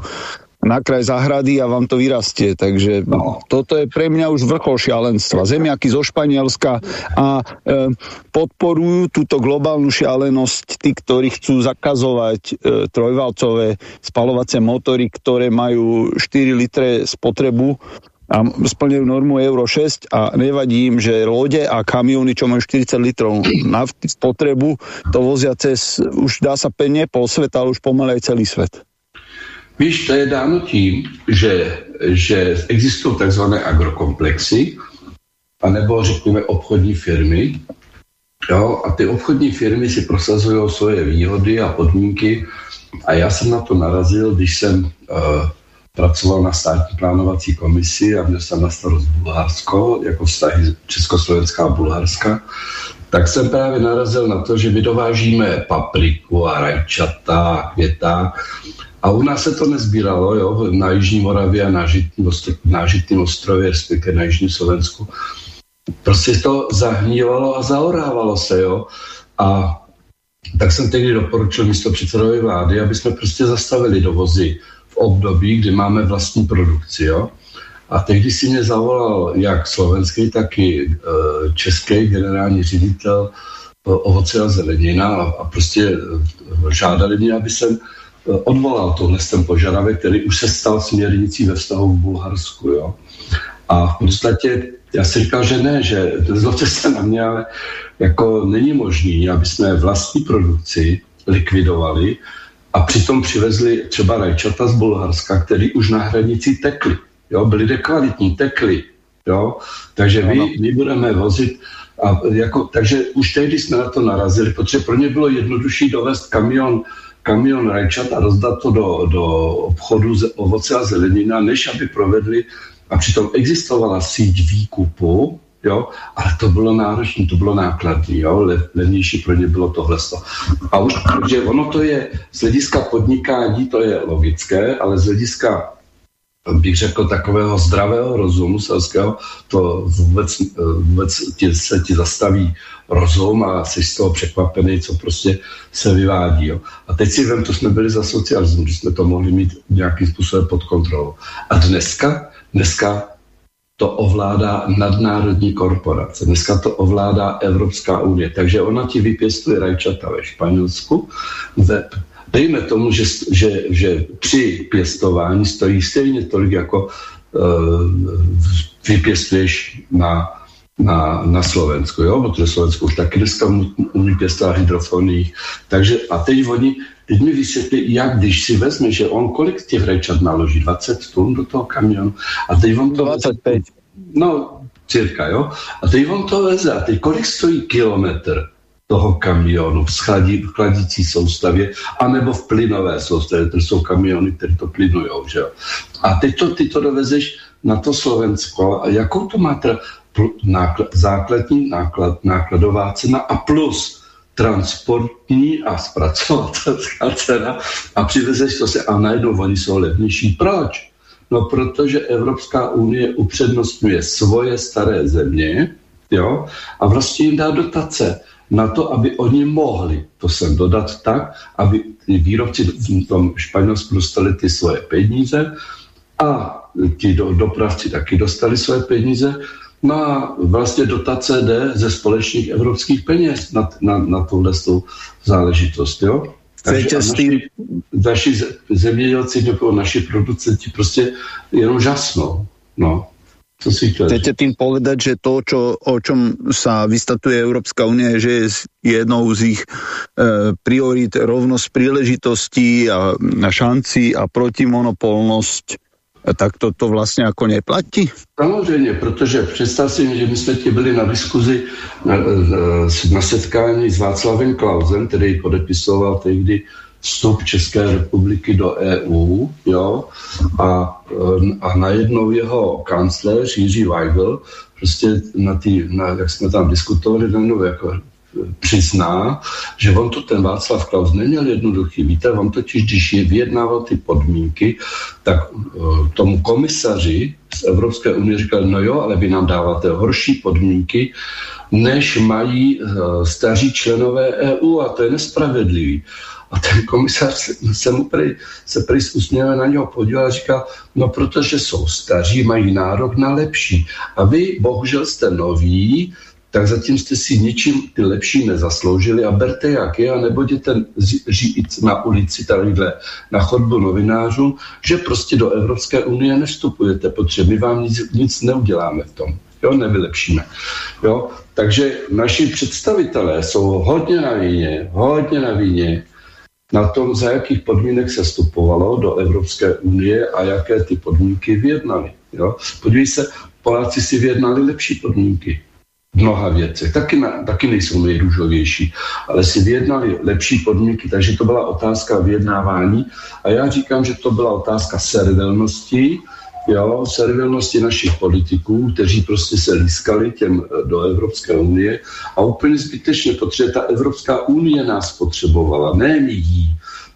na kraj zahrady a vám to vyrastie. Takže no. toto je pre mňa už vrchol šialenstva. Zemiaky zo Španielska a e, podporujú túto globálnu šialenosť tí, ktorí chcú zakazovať e, trojvalcové spalovacie motory, ktoré majú 4 litre spotrebu a splňujú normu Euro 6 a nevadí im, že lode a kamiony, čo majú 40 litrov nafty spotrebu, to vozia cez, už dá sa penne pol sveta, ale už pomalej celý svet. Víš, to je dáno tím, že, že existují takzvané agrokomplexy, anebo řekněme obchodní firmy, Jo, a ty obchodní firmy si prosazují svoje výhody a podmínky a já jsem na to narazil, když jsem uh, pracoval na státní plánovací komisi a měl jsem na starost Bulharsko, jako vztahy Československá a Bulharska, tak jsem právě narazil na to, že my dovážíme papriku a rajčata a květa a u nás se to nezbíralo, jo, na Jižní Moravě a na, Žitný, na Žitným ostrově, respektive na Jižním Slovensku. Prostě to zahnívalo a zaorávalo se, jo. A tak jsem tehdy doporučil místo předsedové vlády, aby jsme prostě zastavili dovozy v období, kdy máme vlastní produkci, jo. A tehdy si mě zavolal jak slovenský, tak i e, český generální ředitel e, ovoce a zelenina a, prostě e, žádali mě, aby jsem odvolal tohle ten požadavek, který už se stal směrnicí ve vztahu k Bulharsku. Jo. A v podstatě já si říkal, že ne, že zlobte se na mě, ale jako není možný, aby jsme vlastní produkci likvidovali a přitom přivezli třeba rajčata z Bulharska, který už na hranici tekli. Jo, byli dekvalitní, tekli. Jo? Takže my, my budeme vozit a jako, takže už tehdy jsme na to narazili, protože pro ně bylo jednodušší dovést kamion kamion rajčat a rozdat to do, do obchodu z ovoce a zelenina, než aby provedli, a přitom existovala síť výkupu, jo, ale to bylo náročné, to bylo nákladné, jo, levnější pro ně bylo tohle. A už, takže ono to je, z hlediska podnikání to je logické, ale z hlediska bych řekl, takového zdravého rozumu selského, to vůbec, vůbec ti, se ti zastaví rozum a jsi z toho překvapený, co prostě se vyvádí. Jo. A teď si vím, to jsme byli za socialismu, že jsme to mohli mít nějakým způsobem pod kontrolou. A dneska, dneska to ovládá nadnárodní korporace. Dneska to ovládá Evropská unie. Takže ona ti vypěstuje rajčata ve Španělsku, ve Dejme tomu, že, že, že při pěstování stojí stejně tolik, jako uh, vypěstuješ na, na, na Slovensku, jo? protože Slovensko už taky dneska umí pěstovat hydrofoných. Takže a teď oni, teď mi vysvětlí, jak když si vezme, že on kolik těch rajčat naloží, 20 tun do toho kamionu a teď on to... 25. No, cirka, jo. A teď on to veze a teď kolik stojí kilometr? toho kamionu v, chladící soustavě, anebo v plynové soustavě, to jsou kamiony, které to plynujou. Že A teď to, ty to dovezeš na to Slovensko a jakou to má náklad, základní náklad, nákladová cena a plus transportní a zpracovatelská cena a přivezeš to se a najednou oni jsou levnější. Proč? No protože Evropská unie upřednostňuje svoje staré země jo, a vlastně jim dá dotace na to, aby oni mohli to sem dodat tak, aby výrobci v tom Španělsku dostali ty svoje peníze a ti do, dopravci taky dostali svoje peníze. No a vlastně dotace jde ze společných evropských peněz na, na, na tuhle záležitost. Jo? Takže naši, naši zemědělci nebo naši producenti prostě jenom žasnou. No. Co si Chcete tým povedať, že to, čo, o čom sa vystatuje Európska únia, že je jednou z ich e, priorít rovnosť príležitostí a, a šancí a protimonopolnosť, tak to, to vlastně jako neplatí? Samozřejmě, protože představ si, že my jsme ti byli na diskuzi na, na setkání s Václavem Klausem, který podepisoval tehdy vstup České republiky do EU, jo, a, a najednou jeho kancléř Jiří Weigl prostě na tý, na, jak jsme tam diskutovali, najednou jako přizná, že on to ten Václav Klaus neměl jednoduchý. Víte, on totiž, když je vyjednával ty podmínky, tak uh, tomu komisaři z Evropské unie říkal, no jo, ale vy nám dáváte horší podmínky, než mají uh, staří členové EU a to je nespravedlivý. A ten komisař se, se mu prej, se úsměvem na něho podíval a říkal, no protože jsou staří, mají nárok na lepší. A vy, bohužel jste noví, tak zatím jste si ničím ty lepší nezasloužili a berte jak je a nebudete říct na ulici tadyhle na chodbu novinářů, že prostě do Evropské unie nevstupujete, protože my vám nic, nic neuděláme v tom. Jo, nevylepšíme. Jo, takže naši představitelé jsou hodně na víně, hodně na víně na tom, za jakých podmínek se vstupovalo do Evropské unie a jaké ty podmínky vyjednali. Jo? Podívej se, Poláci si vyjednali lepší podmínky. Mnoha věcech. Taky, na, taky nejsou nejrůžovější, ale si vyjednali lepší podmínky, takže to byla otázka vyjednávání. A já říkám, že to byla otázka servilnosti, jo, servilnosti našich politiků, kteří prostě se lískali těm eh, do Evropské unie a úplně zbytečně, protože ta Evropská unie nás potřebovala, ne my jí.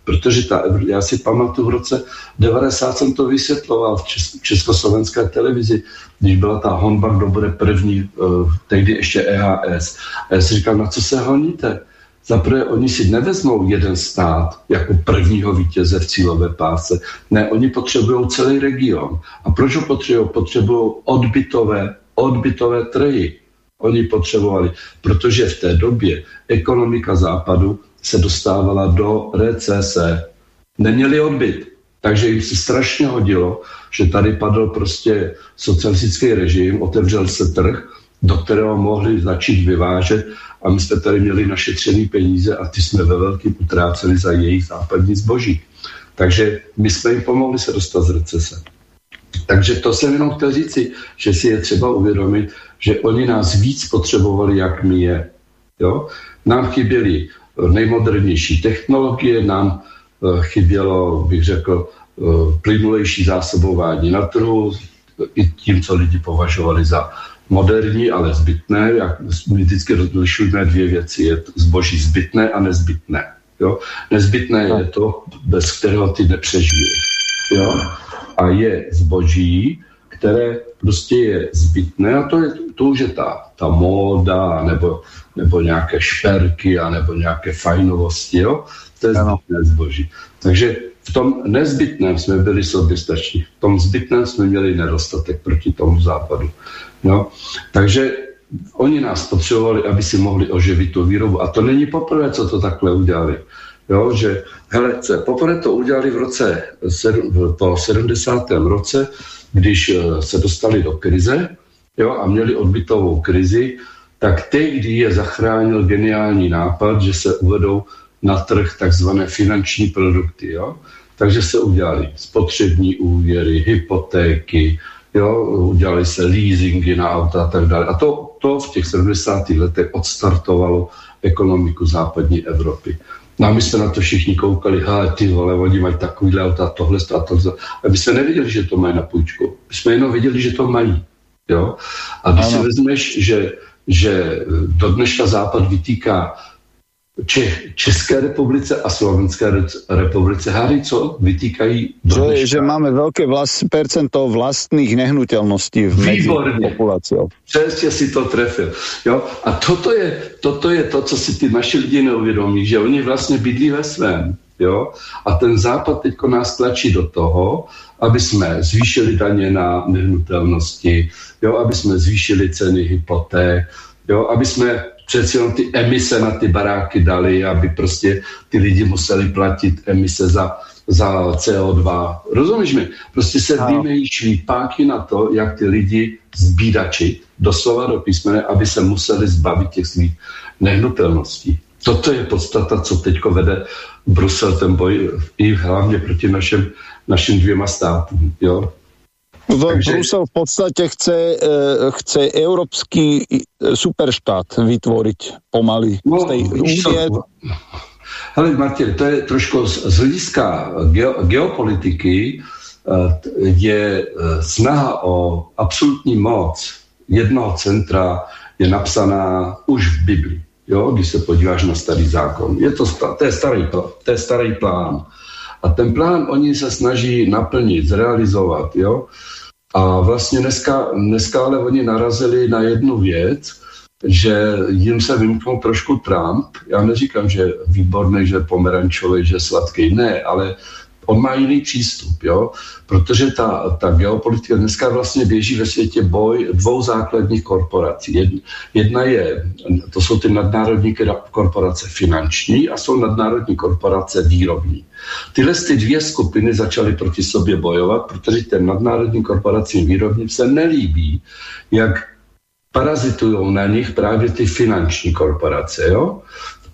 Protože ta, já si pamatuju v roce 90 jsem to vysvětloval v čes, československé televizi, když byla ta honba, kdo bude první, uh, tehdy ještě EHS. A já si říkal, na co se honíte? Zaprvé oni si nevezmou jeden stát jako prvního vítěze v cílové páse. Ne, oni potřebují celý region. A proč ho potřebují? Potřebují odbytové, odbytové trhy. Oni potřebovali, protože v té době ekonomika západu se dostávala do recese. Neměli odbyt. Takže jim se strašně hodilo, že tady padl prostě socialistický režim, otevřel se trh, do kterého mohli začít vyvážet a my jsme tady měli našetřený peníze a ty jsme ve velkým utráceli za jejich západní zboží. Takže my jsme jim pomohli se dostat z recese. Takže to jsem jenom chtěl říci, že si je třeba uvědomit, že oni nás víc potřebovali, jak my je. Jo? Nám chyběly nejmodernější technologie, nám eh, chybělo, bych řekl, eh, plynulejší zásobování na trhu, i tím, co lidi považovali za moderní, ale zbytné. Jak my vždycky rozlišujeme dvě věci. Je zboží zbytné a nezbytné. Jo? Nezbytné je to, bez kterého ty nepřežiješ. Jo? A je zboží, které prostě je zbytné a to, je, to už je ta, ta móda nebo, nebo nějaké šperky a nebo nějaké fajnovosti, jo? to je zbytné zboží. Takže v tom nezbytném jsme byli soběstační, v tom zbytném jsme měli nedostatek proti tomu západu. No, takže oni nás potřebovali, aby si mohli oživit tu výrobu. A to není poprvé, co to takhle udělali. Jo, že, hele, poprvé to udělali v roce, po 70. roce, když eh, se dostali do krize jo, a měli odbytovou krizi, tak tehdy je zachránil geniální nápad, že se uvedou na trh takzvané finanční produkty. Jo? Takže se udělali spotřební úvěry, hypotéky, jo, udělali se leasingy na auta a tak dále. A to, to v těch 70. letech odstartovalo ekonomiku západní Evropy. No a my jsme na to všichni koukali, hele, ty vole, oni mají takovýhle auta, tohle a tohle. A my jsme nevěděli, že to mají na půjčku. My jsme jenom věděli, že to mají. Jo? A když ano. si vezmeš, že, že do dneška Západ vytýká Čech, České republice a Slovenské republice. Háry, co vytýkají? Že, že máme velké vlast, percento vlastných nehnutelností v Výborně. populací. Přesně si to trefil. Jo? A toto je, toto je to, co si ty naši lidi neuvědomí, že oni vlastně bydlí ve svém. Jo? A ten západ teď nás tlačí do toho, aby jsme zvýšili daně na nehnutelnosti, jo? aby jsme zvýšili ceny hypoték, jo? aby jsme přeci jenom ty emise na ty baráky dali, aby prostě ty lidi museli platit emise za, za CO2. Rozumíš mi? Prostě se no. vymýšlí páky na to, jak ty lidi zbídačit, doslova do písmene, aby se museli zbavit těch svých nehnutelností. Toto je podstata, co teď vede Brusel ten boj i hlavně proti našem, našim dvěma státům. Jo? Takže... Brusel v podstate chce, e, chce európsky e, superštát vytvoriť pomaly no, z tej. Hele, Martin, to je trošku z, z hlediska geopolitiky e, je snaha o absolutní moc jednoho centra je napsaná už v Bibli. Jo, když se podíváš na starý zákon. Je to, to, je starý, to je starý plán. A ten plán oni se snaží naplnit, zrealizovat. Jo? A vlastně dneska, dneska ale oni narazili na jednu věc, že jim se vymknul trošku Trump. Já neříkám, že výborný, že pomerančový, že sladký, ne, ale on má jiný přístup, jo? protože ta, ta geopolitika dneska vlastně běží ve světě boj dvou základních korporací. Jedna je, to jsou ty nadnárodní korporace finanční a jsou nadnárodní korporace výrobní. Tyhle ty dvě skupiny začaly proti sobě bojovat, protože těm nadnárodním korporacím výrobním se nelíbí, jak parazitují na nich právě ty finanční korporace. Jo?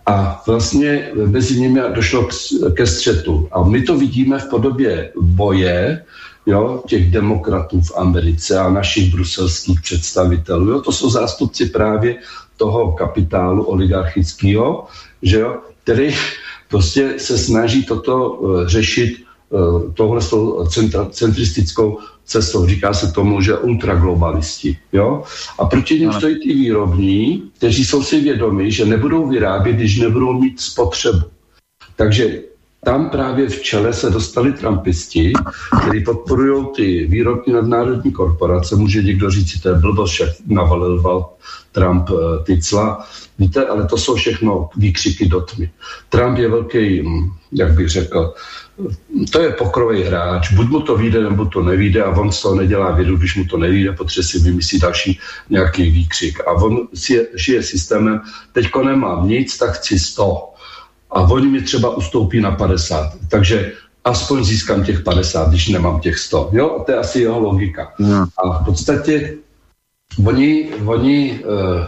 A vlastně mezi nimi došlo ke střetu. A my to vidíme v podobě boje, jo, těch demokratů v Americe a našich bruselských představitelů. Jo, to jsou zástupci právě toho kapitálu oligarchického, že jo, který prostě se snaží toto uh, řešit uh, tohle centristickou cestou. Říká se tomu, že ultraglobalisti. Jo? A proti ním stojí ty výrobní, kteří jsou si vědomi, že nebudou vyrábět, když nebudou mít spotřebu. Takže tam právě v čele se dostali trumpisti, kteří podporují ty výrobní nadnárodní korporace. Může někdo říct, to je blbost, že navalil Trump eh, ty cla. Víte, ale to jsou všechno výkřiky do tmy. Trump je velký, hm, jak bych řekl, to je pokrový hráč, buď mu to vyjde, nebo to nevíde a on z toho nedělá vědu, když mu to nevíde, protože si vymyslí další nějaký výkřik. A on si žije systémem, teďko nemám nic, tak chci 100 a oni mi třeba ustoupí na 50. Takže aspoň získám těch 50, když nemám těch 100. Jo? A to je asi jeho logika. No. A v podstatě oni, oni uh,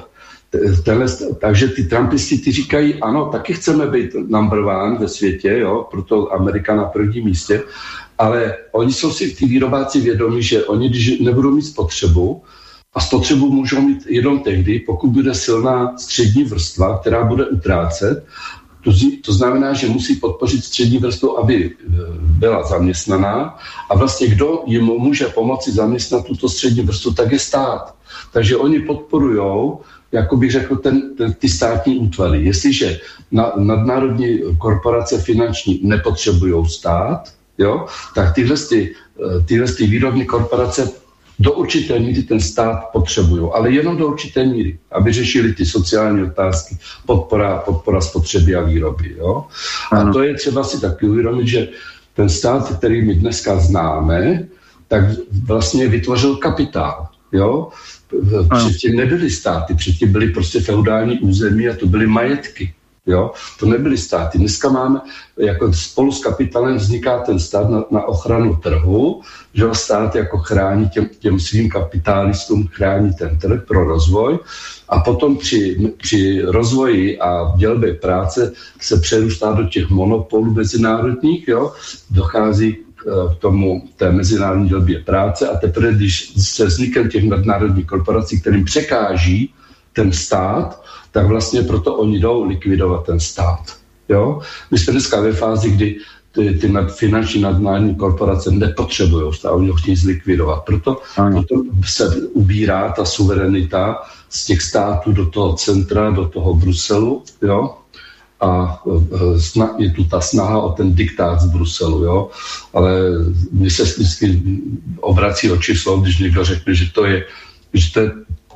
tenhle, takže ty Trumpisti ty říkají, ano, taky chceme být number one ve světě, jo, proto Amerika na prvním místě, ale oni jsou si ty výrobáci vědomi, že oni, když nebudou mít spotřebu, a spotřebu můžou mít jenom tehdy, pokud bude silná střední vrstva, která bude utrácet to, to znamená, že musí podpořit střední vrstvu, aby e, byla zaměstnaná a vlastně kdo jim může pomoci zaměstnat tuto střední vrstvu, tak je stát. Takže oni podporují, jako bych řekl, ten, ten, ty státní útvary. Jestliže na, nadnárodní korporace finanční nepotřebují stát, jo, tak tyhle, ty, e, tyhle ty výrobní korporace do určité míry ten stát potřebují, ale jenom do určité míry, aby řešili ty sociální otázky, podpora, podpora spotřeby a výroby. Jo? A to je třeba si taky uvědomit, že ten stát, který my dneska známe, tak vlastně vytvořil kapitál. Jo? Předtím nebyly státy, předtím byly prostě feudální území a to byly majetky. Jo? To nebyly státy. Dneska máme, jako spolu s kapitálem vzniká ten stát na, na ochranu trhu, že stát jako chrání těm, těm svým kapitálistům, chrání ten trh pro rozvoj a potom při, při rozvoji a dělbě práce se přerůstá do těch monopolů mezinárodních, jo? dochází k tomu té mezinárodní dělbě práce a teprve, když se vznikem těch nadnárodních korporací, kterým překáží ten stát, tak vlastně proto oni jdou likvidovat ten stát. Jo? My jsme dneska ve fázi, kdy ty, ty nad, finanční nadnárodní korporace nepotřebují stát, oni ho chtějí zlikvidovat. Proto, proto se ubírá ta suverenita z těch států do toho centra, do toho Bruselu, jo? a e, je tu ta snaha o ten diktát z Bruselu, jo? ale mi se vždycky obrací oči slov, když někdo řekne, že to je, že to je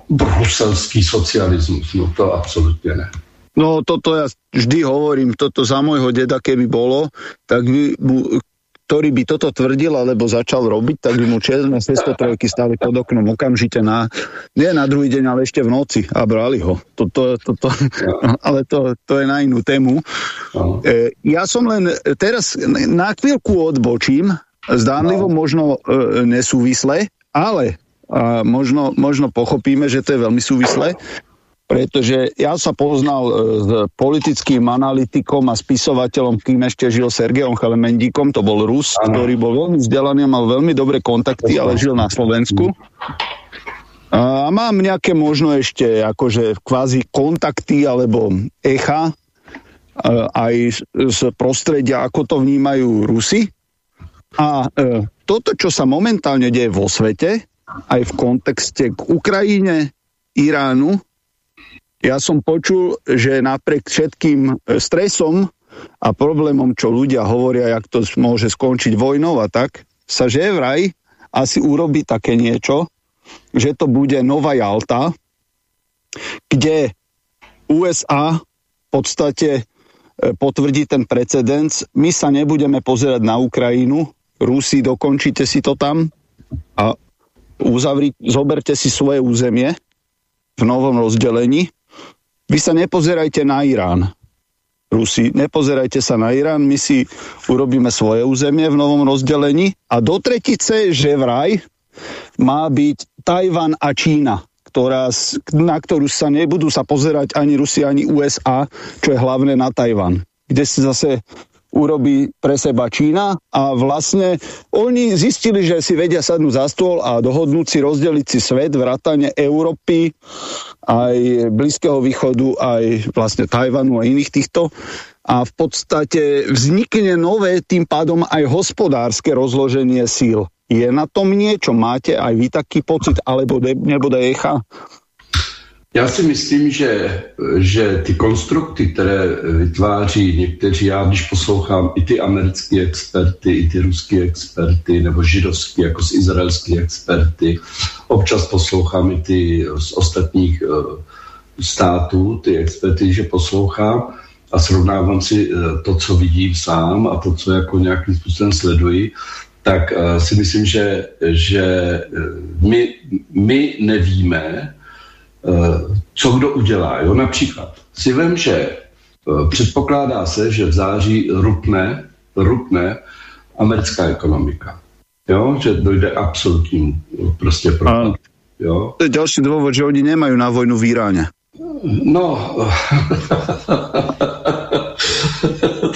bruselský socializmus. No to absolutně ne. No toto ja vždy hovorím, toto za môjho deda, keby bolo, tak by, ktorý by toto tvrdil alebo začal robiť, tak by mu čierne 603 stali pod oknom okamžite na, nie na druhý deň, ale ešte v noci a brali ho. Toto, toto, no. ale to, to je na inú tému. No. E, ja som len teraz na chvíľku odbočím, zdánlivo no. možno e, nesúvisle, ale a možno, možno pochopíme, že to je veľmi súvislé, pretože ja sa poznal e, s politickým analytikom a spisovateľom, kým ešte žil Sergejom Chalemendíkom, to bol Rus, ano. ktorý bol veľmi vzdelaný a mal veľmi dobré kontakty, ale žil na Slovensku. A mám nejaké možno ešte akože kvázi kontakty alebo echa e, aj z prostredia, ako to vnímajú Rusy. A e, toto, čo sa momentálne deje vo svete, aj v kontexte k Ukrajine, Iránu. Ja som počul, že napriek všetkým e, stresom a problémom, čo ľudia hovoria, jak to môže skončiť vojnou a tak, sa že vraj asi urobí také niečo, že to bude Nová Jalta, kde USA v podstate e, potvrdí ten precedens. My sa nebudeme pozerať na Ukrajinu, Rusi, dokončíte si to tam a uzavri, zoberte si svoje územie v novom rozdelení. Vy sa nepozerajte na Irán. Rusi, nepozerajte sa na Irán, my si urobíme svoje územie v novom rozdelení a do tretice, že vraj má byť Tajvan a Čína, ktorá, na ktorú sa nebudú sa pozerať ani Rusi, ani USA, čo je hlavné na Tajvan, kde si zase urobí pre seba Čína a vlastne oni zistili, že si vedia sadnúť za stôl a dohodnúť si rozdeliť si svet, vrátane Európy, aj Blízkeho východu, aj vlastne Tajvanu a iných týchto a v podstate vznikne nové tým pádom aj hospodárske rozloženie síl. Je na tom niečo? Máte aj vy taký pocit, alebo nebude echa? Já si myslím, že, že ty konstrukty, které vytváří někteří, já když poslouchám i ty americké experty, i ty ruské experty, nebo židovské, jako z izraelské experty, občas poslouchám i ty z ostatních uh, států, ty experty, že poslouchám a srovnávám si uh, to, co vidím sám a to, co jako nějakým způsobem sleduji, tak uh, si myslím, že, že my, my nevíme, Eh, co kdo udělá. Jo? Například si vím, že eh, předpokládá se, že v září rupne, rupne americká ekonomika. Jo? Že dojde absolutním prostě propad. Jo? To je další důvod, že oni nemají na vojnu v Iráně. No,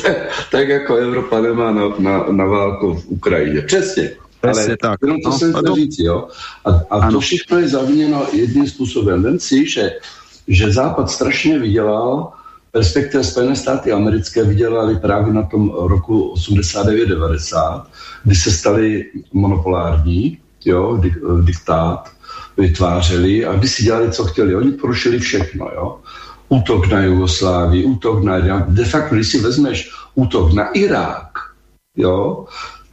tak, tak jako Evropa nemá na, na, na válku v Ukrajině. Přesně. Ale tak. Jenom to no, jsem chtěl říct, jo. A, a to všechno je zaviněno jedním způsobem. Vem si, že, že Západ strašně vydělal, respektive Spojené státy americké vydělali právě na tom roku 89-90, kdy se stali monopolární, jo, dik, diktát, vytvářeli a kdy si dělali, co chtěli. Oni porušili všechno, jo. Útok na Jugoslávii, útok na. De facto, když si vezmeš útok na Irák, jo,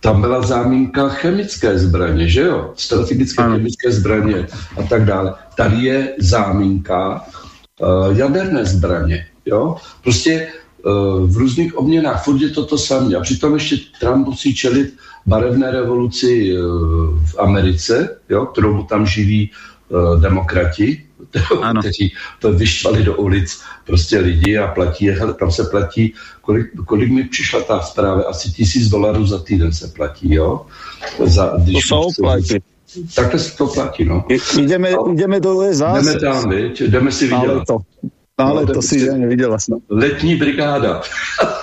tam byla zámínka chemické zbraně, že jo? Strategické ano. chemické zbraně a tak dále. Tady je zámínka uh, jaderné zbraně, jo? Prostě uh, v různých obměnách furt je to to samé. A přitom ještě Trump musí čelit barevné revoluci uh, v Americe, jo? kterou mu tam živí uh, demokrati, ano. kteří to vyštvali do ulic prostě lidi a platí, tam se platí, kolik, kolik mi přišla ta zpráva, asi tisíc dolarů za týden se platí, jo? Za, když to jsou platí. Takhle se to platí, no. Jdeme, no. jdeme do USA. Jdeme tam, viď? jdeme si vydělat. to. Ale no, to si že neviděla snad. Letní brigáda.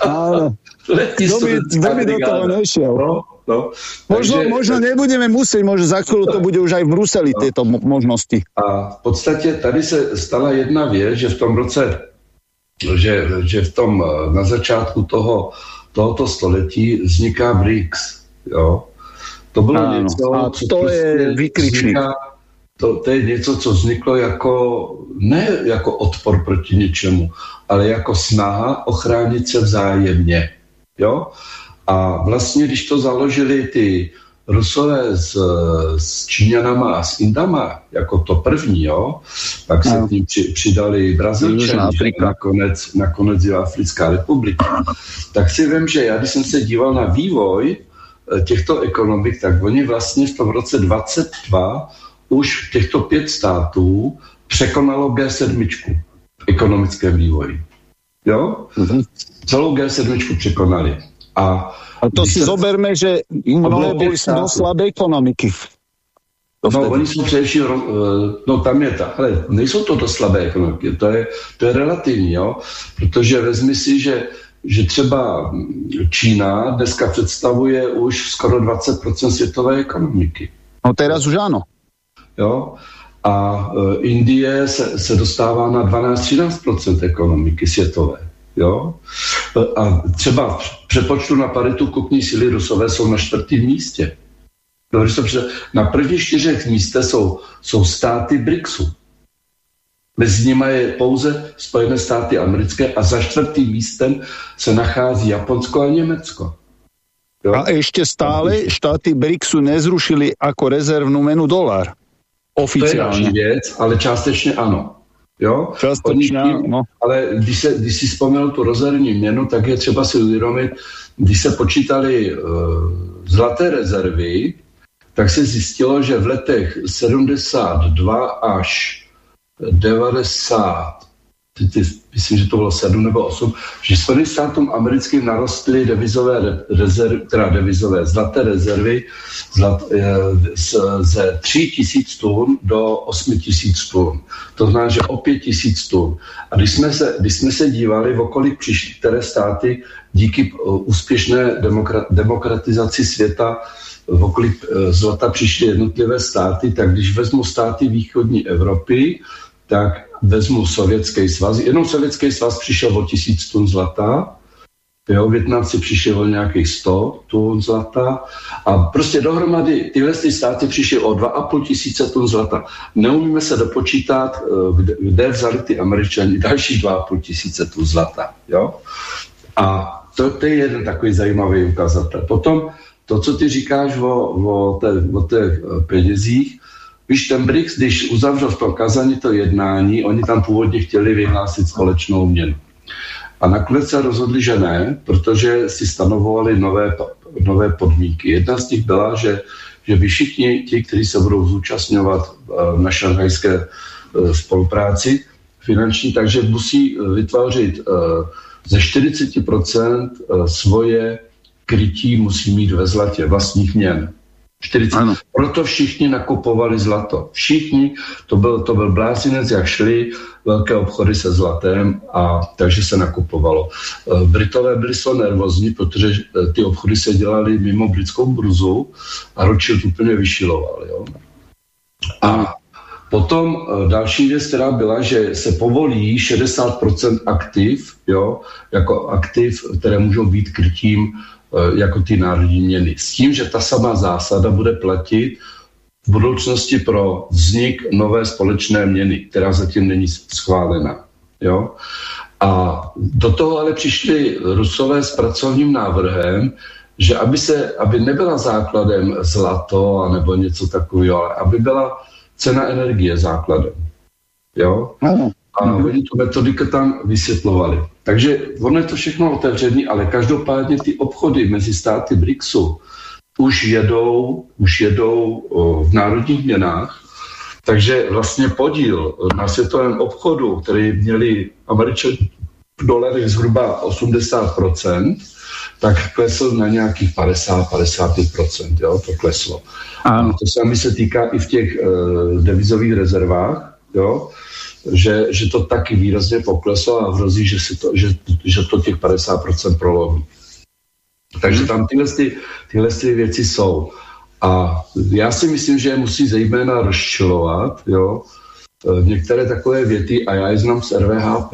Áno. Letní kto by, kto by do toho nešiel? No, No, možno, takže, možno nebudeme musieť, možno za chvíľu to bude už aj v Bruseli, no, tieto možnosti. A v podstatě tady se stala jedna věc, že v tom roce, že, že v tom na začátku toho, tohoto století vzniká BRICS. Jo? To bylo ano, něco, a to co je vykričník. To, to je něco, co vzniklo jako, ne jako odpor proti něčemu, ale jako snaha ochránit se vzájemně. Jo? A vlastně, když to založili ty Rusové s, s Číňanama a s Indama jako to první, jo, pak se no. k ním při, přidali Brazilčani, nakonec, nakonec je Africká republika. Tak si vím, že já, když jsem se díval na vývoj eh, těchto ekonomik, tak oni vlastně v tom roce 22 už těchto pět států překonalo G7 v ekonomickém vývoji. Jo? Mm-hmm. Celou G7 překonali. A, a to si zoberme, že mnohé boli do slabé ekonomiky. No, oni jsou především, eh, no tam je ta, ale nejsou to do slabé ekonomiky, to je, to je relativní, jo, protože vezmi si, že, že třeba Čína dneska představuje už skoro 20% světové ekonomiky. No teraz už ano. Jo, a uh, Indie se, se dostává na 12-13% ekonomiky světové. Jo? A třeba v přepočtu na paritu kupní síly Rusové jsou na čtvrtém místě. Na prvních čtyřech místech jsou, jsou státy BRICSu. Mezi nimi je pouze Spojené státy americké a za čtvrtým místem se nachází Japonsko a Německo. Jo? A ještě stále štáty BRICSu nezrušili jako rezervnu menu dolar. Oficiálně. To je věc, ale částečně ano. Jo? Částečně, tím, no. Ale když, se, když si vzpomněl tu rezervní měnu, tak je třeba si uvědomit, když se počítali uh, zlaté rezervy, tak se zjistilo, že v letech 72 až 90, ty, ty myslím, že to bylo 7 nebo 8, že Spojeným státům americkým narostly devizové rezervy, teda devizové zlaté rezervy zlat, eh, z, ze 3 tisíc tun do 8 tisíc tun. To znamená, že o 5 tisíc tun. A když jsme se, když jsme se dívali, v okolí přišly které státy díky eh, úspěšné demokratizaci světa v okolí eh, zlata přišly jednotlivé státy, tak když vezmu státy východní Evropy, tak vezmu sovětský svaz. Jenom sovětský svaz přišel o tisíc tun zlata, Jo, Větnamci přišli o nějakých 100 tun zlata a prostě dohromady tyhle státy přišly o 2,5 tisíce tun zlata. Neumíme se dopočítat, eh, kde, kde vzali ty američani další 2,5 tisíce tun zlata. Jo? A to, to je jeden takový zajímavý ukazatel. Potom to, co ty říkáš o, o, té, o těch eh, penězích, Víš, ten BRICS, když uzavřel v tom Kazani to jednání, oni tam původně chtěli vyhlásit společnou měnu. A nakonec se rozhodli, že ne, protože si stanovovali nové, nové podmínky. Jedna z nich byla, že, že vy všichni ti, kteří se budou zúčastňovat eh, na šanghajské eh, spolupráci finanční, takže musí vytvářet ze 40% svoje krytí musí mít ve zlatě vlastních měn. 40. Ano. Proto všichni nakupovali zlato. Všichni, to byl, to byl blázinec, jak šli velké obchody se zlatem a takže se nakupovalo. Eh, Britové byli so nervózní, protože eh, ty obchody se dělaly mimo britskou bruzu a Rothschild úplně vyšiloval. Jo? A potom eh, další věc, která byla, že se povolí 60% aktiv, jo, jako aktiv, které můžou být krytím jako ty národní měny. S tím, že ta samá zásada bude platit v budoucnosti pro vznik nové společné měny, která zatím není schválena. Jo? A do toho ale přišli Rusové s pracovním návrhem, že aby, se, aby nebyla základem zlato nebo něco takového, ale aby byla cena energie základem. Jo? A mm-hmm. oni tu metodiku tam vysvětlovali. Takže ono je to všechno otevřené, ale každopádně ty obchody mezi státy BRICSu už jedou, už jedou o, v národních měnách, takže vlastně podíl na světovém obchodu, který měli američani v dolarech zhruba 80%, tak klesl na nějakých 50-55%, jo, to kleslo. A to samé se týká i v těch uh, devizových rezervách, jo, že, že to taky výrazně pokleslo a hrozí, že, si to, že, že to těch 50% prolomí. Takže tam tyhle, ty, tyhle ty věci jsou. A já si myslím, že je musí zejména rozčilovat, jo, e, některé takové věty, a já je znám z RVHP,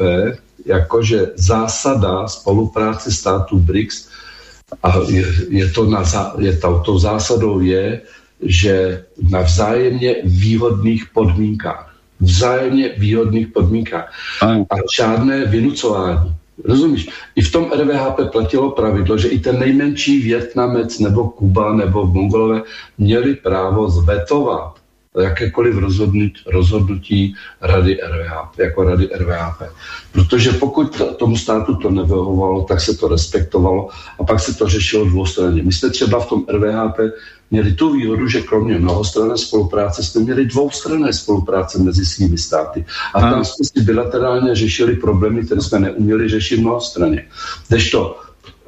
jakože zásada spolupráce států BRICS, a je, je to na, je tou zásadou je, že na vzájemně výhodných podmínkách vzájemně výhodných podmínkách. A žádné vynucování. Rozumíš? I v tom RVHP platilo pravidlo, že i ten nejmenší Větnamec nebo Kuba nebo Mongolové měli právo zvetovat jakékoliv rozhodnutí, rozhodnutí rady RVHP, jako rady RVHP. Protože pokud tomu státu to nevyhovovalo, tak se to respektovalo a pak se to řešilo dvoustranně. My jsme třeba v tom RVHP měli tu výhodu, že kromě mnohostranné spolupráce jsme měli dvoustranné spolupráce mezi svými státy. A tam jsme si bilaterálně řešili problémy, které jsme neuměli řešit mnohostranně. to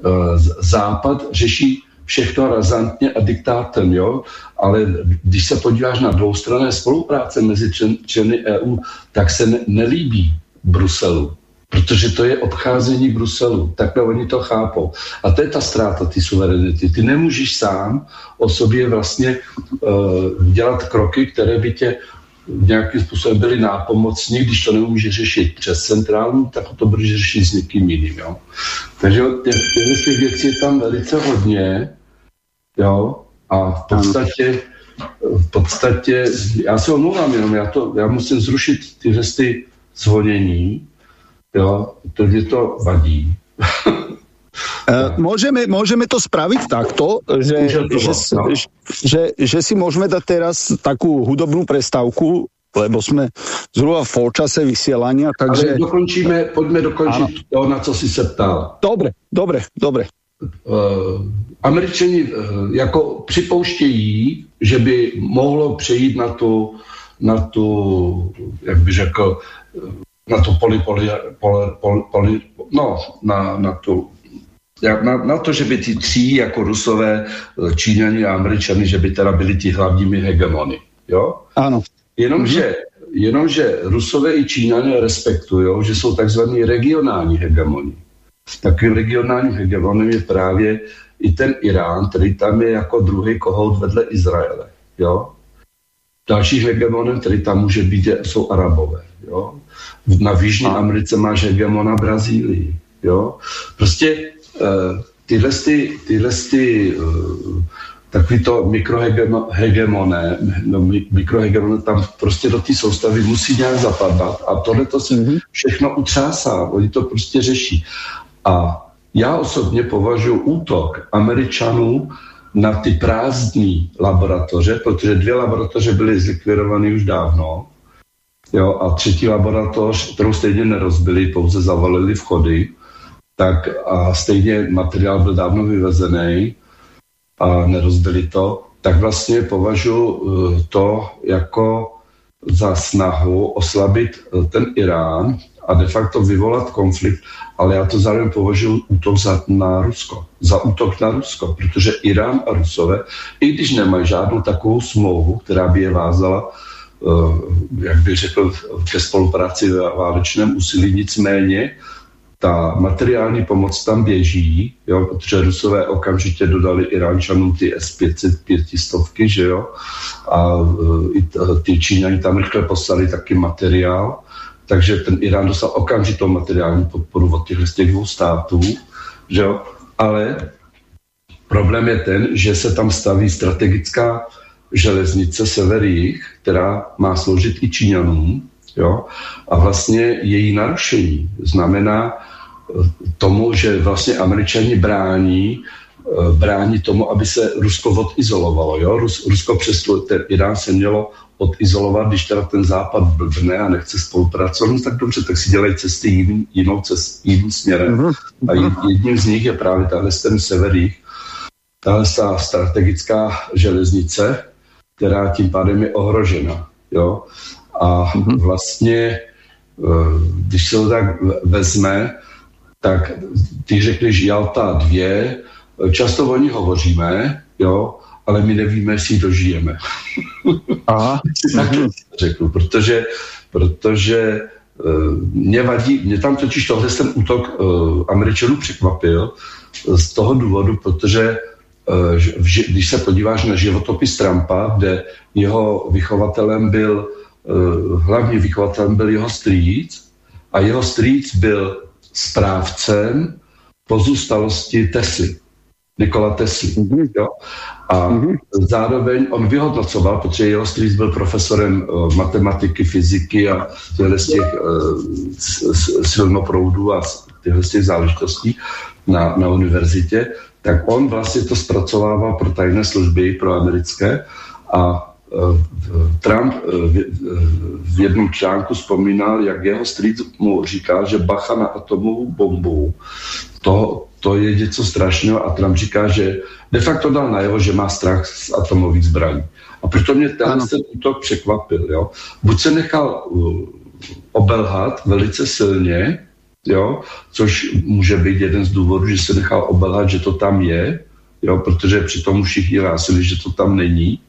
uh, Západ řeší všechno razantně a diktátem, jo? ale když se podíváš na dvoustranné spolupráce mezi členy EU, tak se ne, nelíbí Bruselu protože to je obcházení Bruselu. Takhle oni to chápou. A to je ta ztráta ty suverenity. Ty nemůžeš sám o sobě vlastně uh, dělat kroky, které by tě nějakým způsobem byly nápomocní, když to nemůže řešit přes centrálnu, tak to budeš řešit s někým jiným. Jo? Takže těchto těch věcí je tam velice hodně. Jo? A v podstatě, v podstatě, já se omlouvám jenom, já, to, já musím zrušit tyhle ty zvonění, Jo, to mě to vadí. Uh, môžeme, môžeme to spraviť takto, že, že, no. že, že, že si môžeme dať teraz takú hudobnú prestávku, lebo sme zhruba v polčase vysielania, takže... Ale dokončíme, poďme dokončiť ano. to, na co si se ptal. Dobre, dobre, dobre. Uh, Američani uh, jako připouštějí, že by mohlo přejít na tu, na tu jak by řekl, na to poli, poli, poli, poli, poli no, na, na tu na, na to, že by ty tří jako rusové, číňani a američani, že by teda byli ti hlavními hegemony. Jo? Ano. Jenomže, mm-hmm. jenomže rusové i číňani respektují, že jsou takzvaní regionální hegemony. Takovým regionálním hegemonem je právě i ten Irán, který tam je jako druhý kohout vedle Izraele. Jo? Další hegemonem, který tam může být, jsou Arabové. Jo? Na Jižní Americe máš hegemona Brazílii. Jo? Prostě uh, tyhle, ty, tyhle ty, uh, takový to mikrohegemoné, no, mikrohegemoné tam prostě do té soustavy musí nějak zapadat a tohle to se mm-hmm. všechno utřásá, oni to prostě řeší. A já osobně považuji útok Američanů na ty prázdné laboratoře, protože dvě laboratoře byly zlikvidovány už dávno, jo, a třetí laboratoř, kterou stejně nerozbili, pouze zavalili vchody, tak a stejně materiál byl dávno vyvezený a nerozbili to, tak vlastně považuji eh, to jako za snahu oslabit eh, ten Irán a de facto vyvolat konflikt, ale já to zároveň považuji útok za, na Rusko, za útok na Rusko, protože Irán a Rusové, i když nemají žádnou takovou smlouvu, která by je vázala, jak bych řekl, ke spolupráci ve válečném úsilí, nicméně ta materiální pomoc tam běží, jo, protože Rusové okamžitě dodali Iránčanům ty S-500 pětistovky, že jo, a uh, i ty Číňani tam rychle poslali taky materiál, takže ten Irán dostal okamžitou materiální podporu od těchto těch dvou států, že jo? ale problém je ten, že se tam staví strategická železnice sever která má sloužit i Číňanům, jo? a vlastně její narušení znamená eh, tomu, že vlastně američani brání eh, brání tomu, aby se Rusko odizolovalo. Jo? Rus, Rusko přes ten Irán se mělo odizolovat, když teda ten západ blbne a nechce spolupracovat, no tak dobře, tak si dělají cesty jiný, jinou cest, jiným směrem. Mhm. A jedním z nich je právě tahle ten severých, tahle ta strategická železnice, která tím pádem je ohrožena. Jo? A mhm. vlastně, eh, když se to tak vezme, tak ty řekneš Jalta 2, často o ní hovoříme, jo, ale my nevíme, jestli dožijeme. Aha. řeknu, protože, protože uh, mě vadí, mě tam totiž tohle ten útok uh, Američanů překvapil z toho důvodu, protože když se podíváš na životopis Trumpa, kde jeho vychovatelem byl, uh, hlavní vychovatelem byl jeho strýc a jeho strýc byl správcem pozůstalosti Tesly. Nikola Tesla. Mm-hmm. Jo? A mm-hmm. zároveň on vyhodnocoval, protože jeho strýc byl profesorem uh, matematiky, fyziky a těchto z těch uh, silnoproudů a těchto z těch záležitostí na, na univerzitě, tak on vlastně to zpracovával pro tajné služby, pro americké a Trump v jednom článku vzpomínal, jak jeho strýc mu říkal, že bacha na atomovou bombu, to, to je něco strašného a Trump říká, že de facto dal najevo, že má strach z atomových zbraní. A proto mě ten útok překvapil. Jo? Buď se nechal obelhat velice silně, jo? což může být jeden z důvodů, že se nechal obelhat, že to tam je, jo? protože přitom všichni hlásili, že to tam není,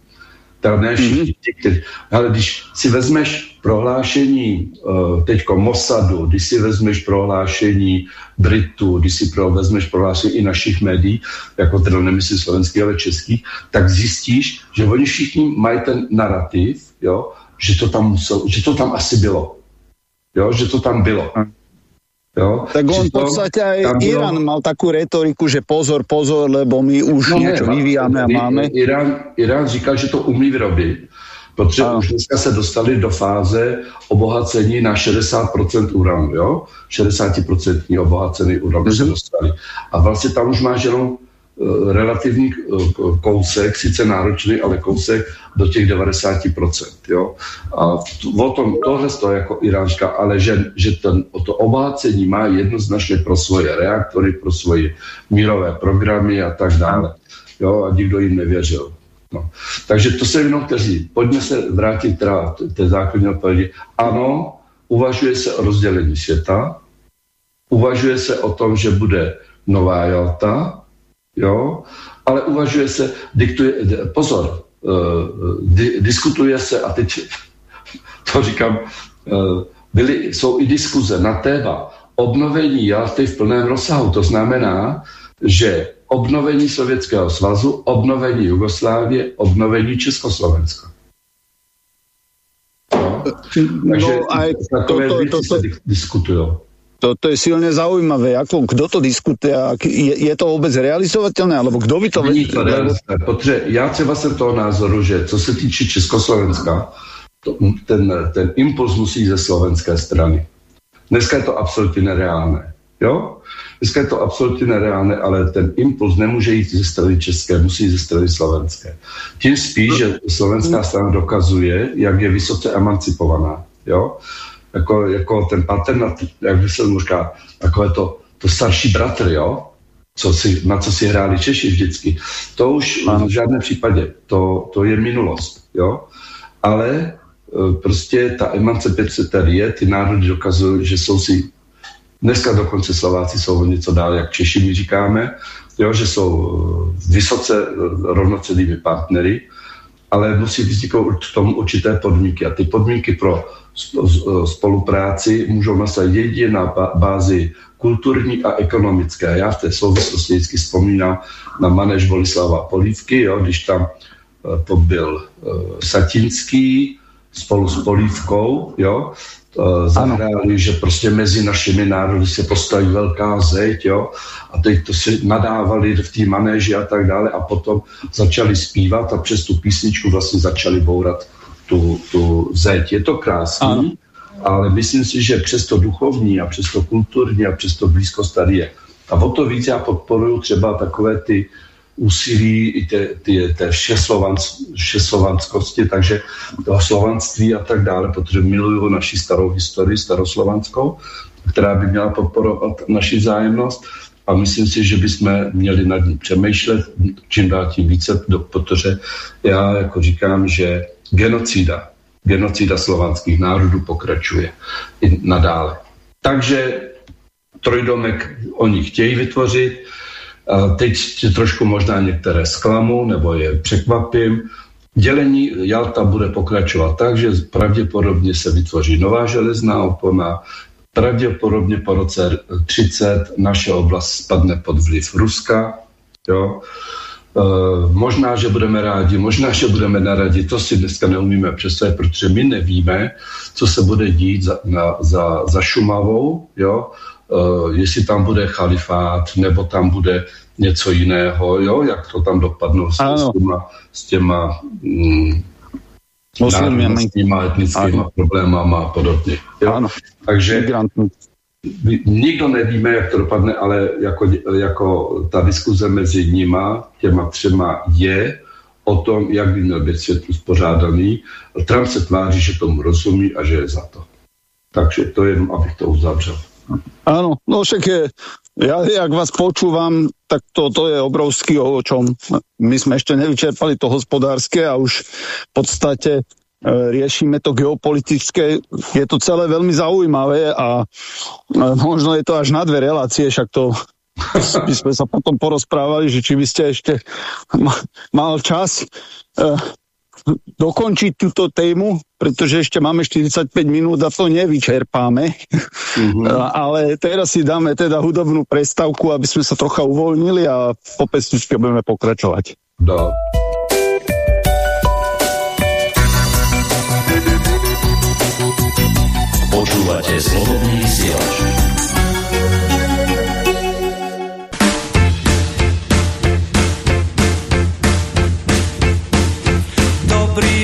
tak ne všichni ti, kteří, ale když si vezmeš prohlášení uh, teďko Mossadu, když si vezmeš prohlášení Britů, když si pro, vezmeš prohlášení i našich médií, jako teda nemyslím slovenských, ale českých, tak zjistíš, že oni všichni mají ten narrativ, jo, že to tam musel, že to tam asi bylo. Jo, že to tam bylo. Jo? Tak on v podstate aj Irán mal takú retoriku, že pozor, pozor, lebo my už no, niečo vyvíjame a máme. Irán, Irán říkal, že to umí vyrobit, protože a. už dneska se dostali do fáze obohacení na 60% uranu, jo? 60% obohacený uran mm-hmm. se mhm. dostali. A vlastně tam už máš jenom relativní eh, kousek, sice náročný, ale kousek do těch 90%. Jo? A o tom, tohle to jako iránská, ale že, že ten, to obácení má jednoznačně pro svoje reaktory, pro svoje mírové programy a tak dále. Jo? A nikdo jim nevěřil. No. Takže to se jenom kteří. Pojďme se vrátit teda té základní odpovědi. Ano, uvažuje se o rozdělení světa, uvažuje se o tom, že bude nová Jalta, jo, ale uvažuje se, diktuje, pozor, uh, di, diskutuje se, a teď to říkám, uh, byly, jsou i diskuze na téma obnovení Jalty v plném rozsahu. To znamená, že obnovení Sovětského svazu, obnovení Jugoslávie, obnovení Československa. No. Takže no, takové to, to, to, to, se diskutují. To, to je silne zaujímavé. Ako, kdo to diskutuje? Je, je to vůbec realizovatelné? Alebo kdo by to... Není to protože já třeba jsem toho názoru, že co se týče Československa, to, ten, ten impuls musí ze slovenské strany. Dneska je to absolutně nereálné. Jo? Dneska je to absolutně nereálné, ale ten impuls nemůže jít ze strany české, musí ze strany slovenské. Tím spíš, že slovenská strana dokazuje, jak je vysoce emancipovaná. Jo? Jako, jako ten patern, jak by se říká, takové to, to starší bratr, jo? Co si, na co si hráli Češi vždycky. To už v žádném případě, to, to je minulost. Jo? Ale e, prostě ta emancipace tady je, ty národy dokazují, že jsou si Dneska dokonce Slováci jsou něco dál, jak Češi my říkáme, jo, že jsou eh, vysoce eh, rovnocennými partnery, ale musí vzniknout k tomu určité podmínky. A ty podmínky pro eh, spolupráci můžou nastat jedině na bázi kulturní a ekonomické. Já v té souvislosti vždycky vzpomínám na manež Bolislava Polívky, jo, když tam to byl Satinský spolu s Polívkou, jo, Eh, zahráli, že prostě mezi našimi národy se postaví velká zeď, jo, a teď to si nadávali v té manéži a tak dále a potom začali zpívat a přes tu písničku vlastně začali bourat tu, tu zeď. Je to krásný, ano. ale myslím si, že přes to duchovní a přes to kulturní a přes to blízkost tady je. A o to víc já podporuju třeba takové ty úsilí i té, té, té všeslovanskosti, takže toho slovanství a tak dále, protože miluju naši starou historii, staroslovanskou, která by měla podporovat naši vzájemnost a myslím si, že bychom měli nad ní přemýšlet, čím dál tím více, protože já jako říkám, že genocida, genocida slovanských národů pokračuje i nadále. Takže trojdomek oni chtějí vytvořit, Teď trošku možná některé zklamu nebo je překvapím. Dělení Jalta bude pokračovat tak, že pravděpodobně se vytvoří nová železná opona, pravděpodobně po roce 30 naše oblast spadne pod vliv Ruska. Jo. E, možná, že budeme rádi, možná, že budeme neradi, to si dneska neumíme představit, protože my nevíme, co se bude dít za, na, za, za Šumavou, jo jestli tam bude chalifát, nebo tam bude něco jiného, jo, jak to tam dopadnou s, s těma, s těma mm, národnostníma, etnickýma problémama a podobně. Jo? Ano. Takže nikdo nevíme, jak to dopadne, ale jako, jako ta diskuze mezi nima, těma třema je o tom, jak by měl být svět uspořádaný. Trump se tváří, že tomu rozumí a že je za to. Takže to jenom, abych to uzavřel. Áno, no však je, ja, jak vás počúvam, tak to, to je obrovský o čom. My sme ešte nevyčerpali to hospodárske a už v podstate e, riešime to geopolitické. Je to celé veľmi zaujímavé a e, možno je to až na dve relácie, však to by sme sa potom porozprávali, že či by ste ešte mal čas. E, dokončiť túto tému, pretože ešte máme 45 minút a to nevyčerpáme. Mm-hmm. Ale teraz si dáme teda hudobnú prestavku, aby sme sa trocha uvoľnili a po pesničke budeme pokračovať. Da. Počúvate slobodný vysielač.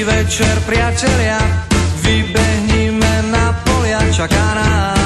Večer, priatelia, vybehníme na polia, čaká nás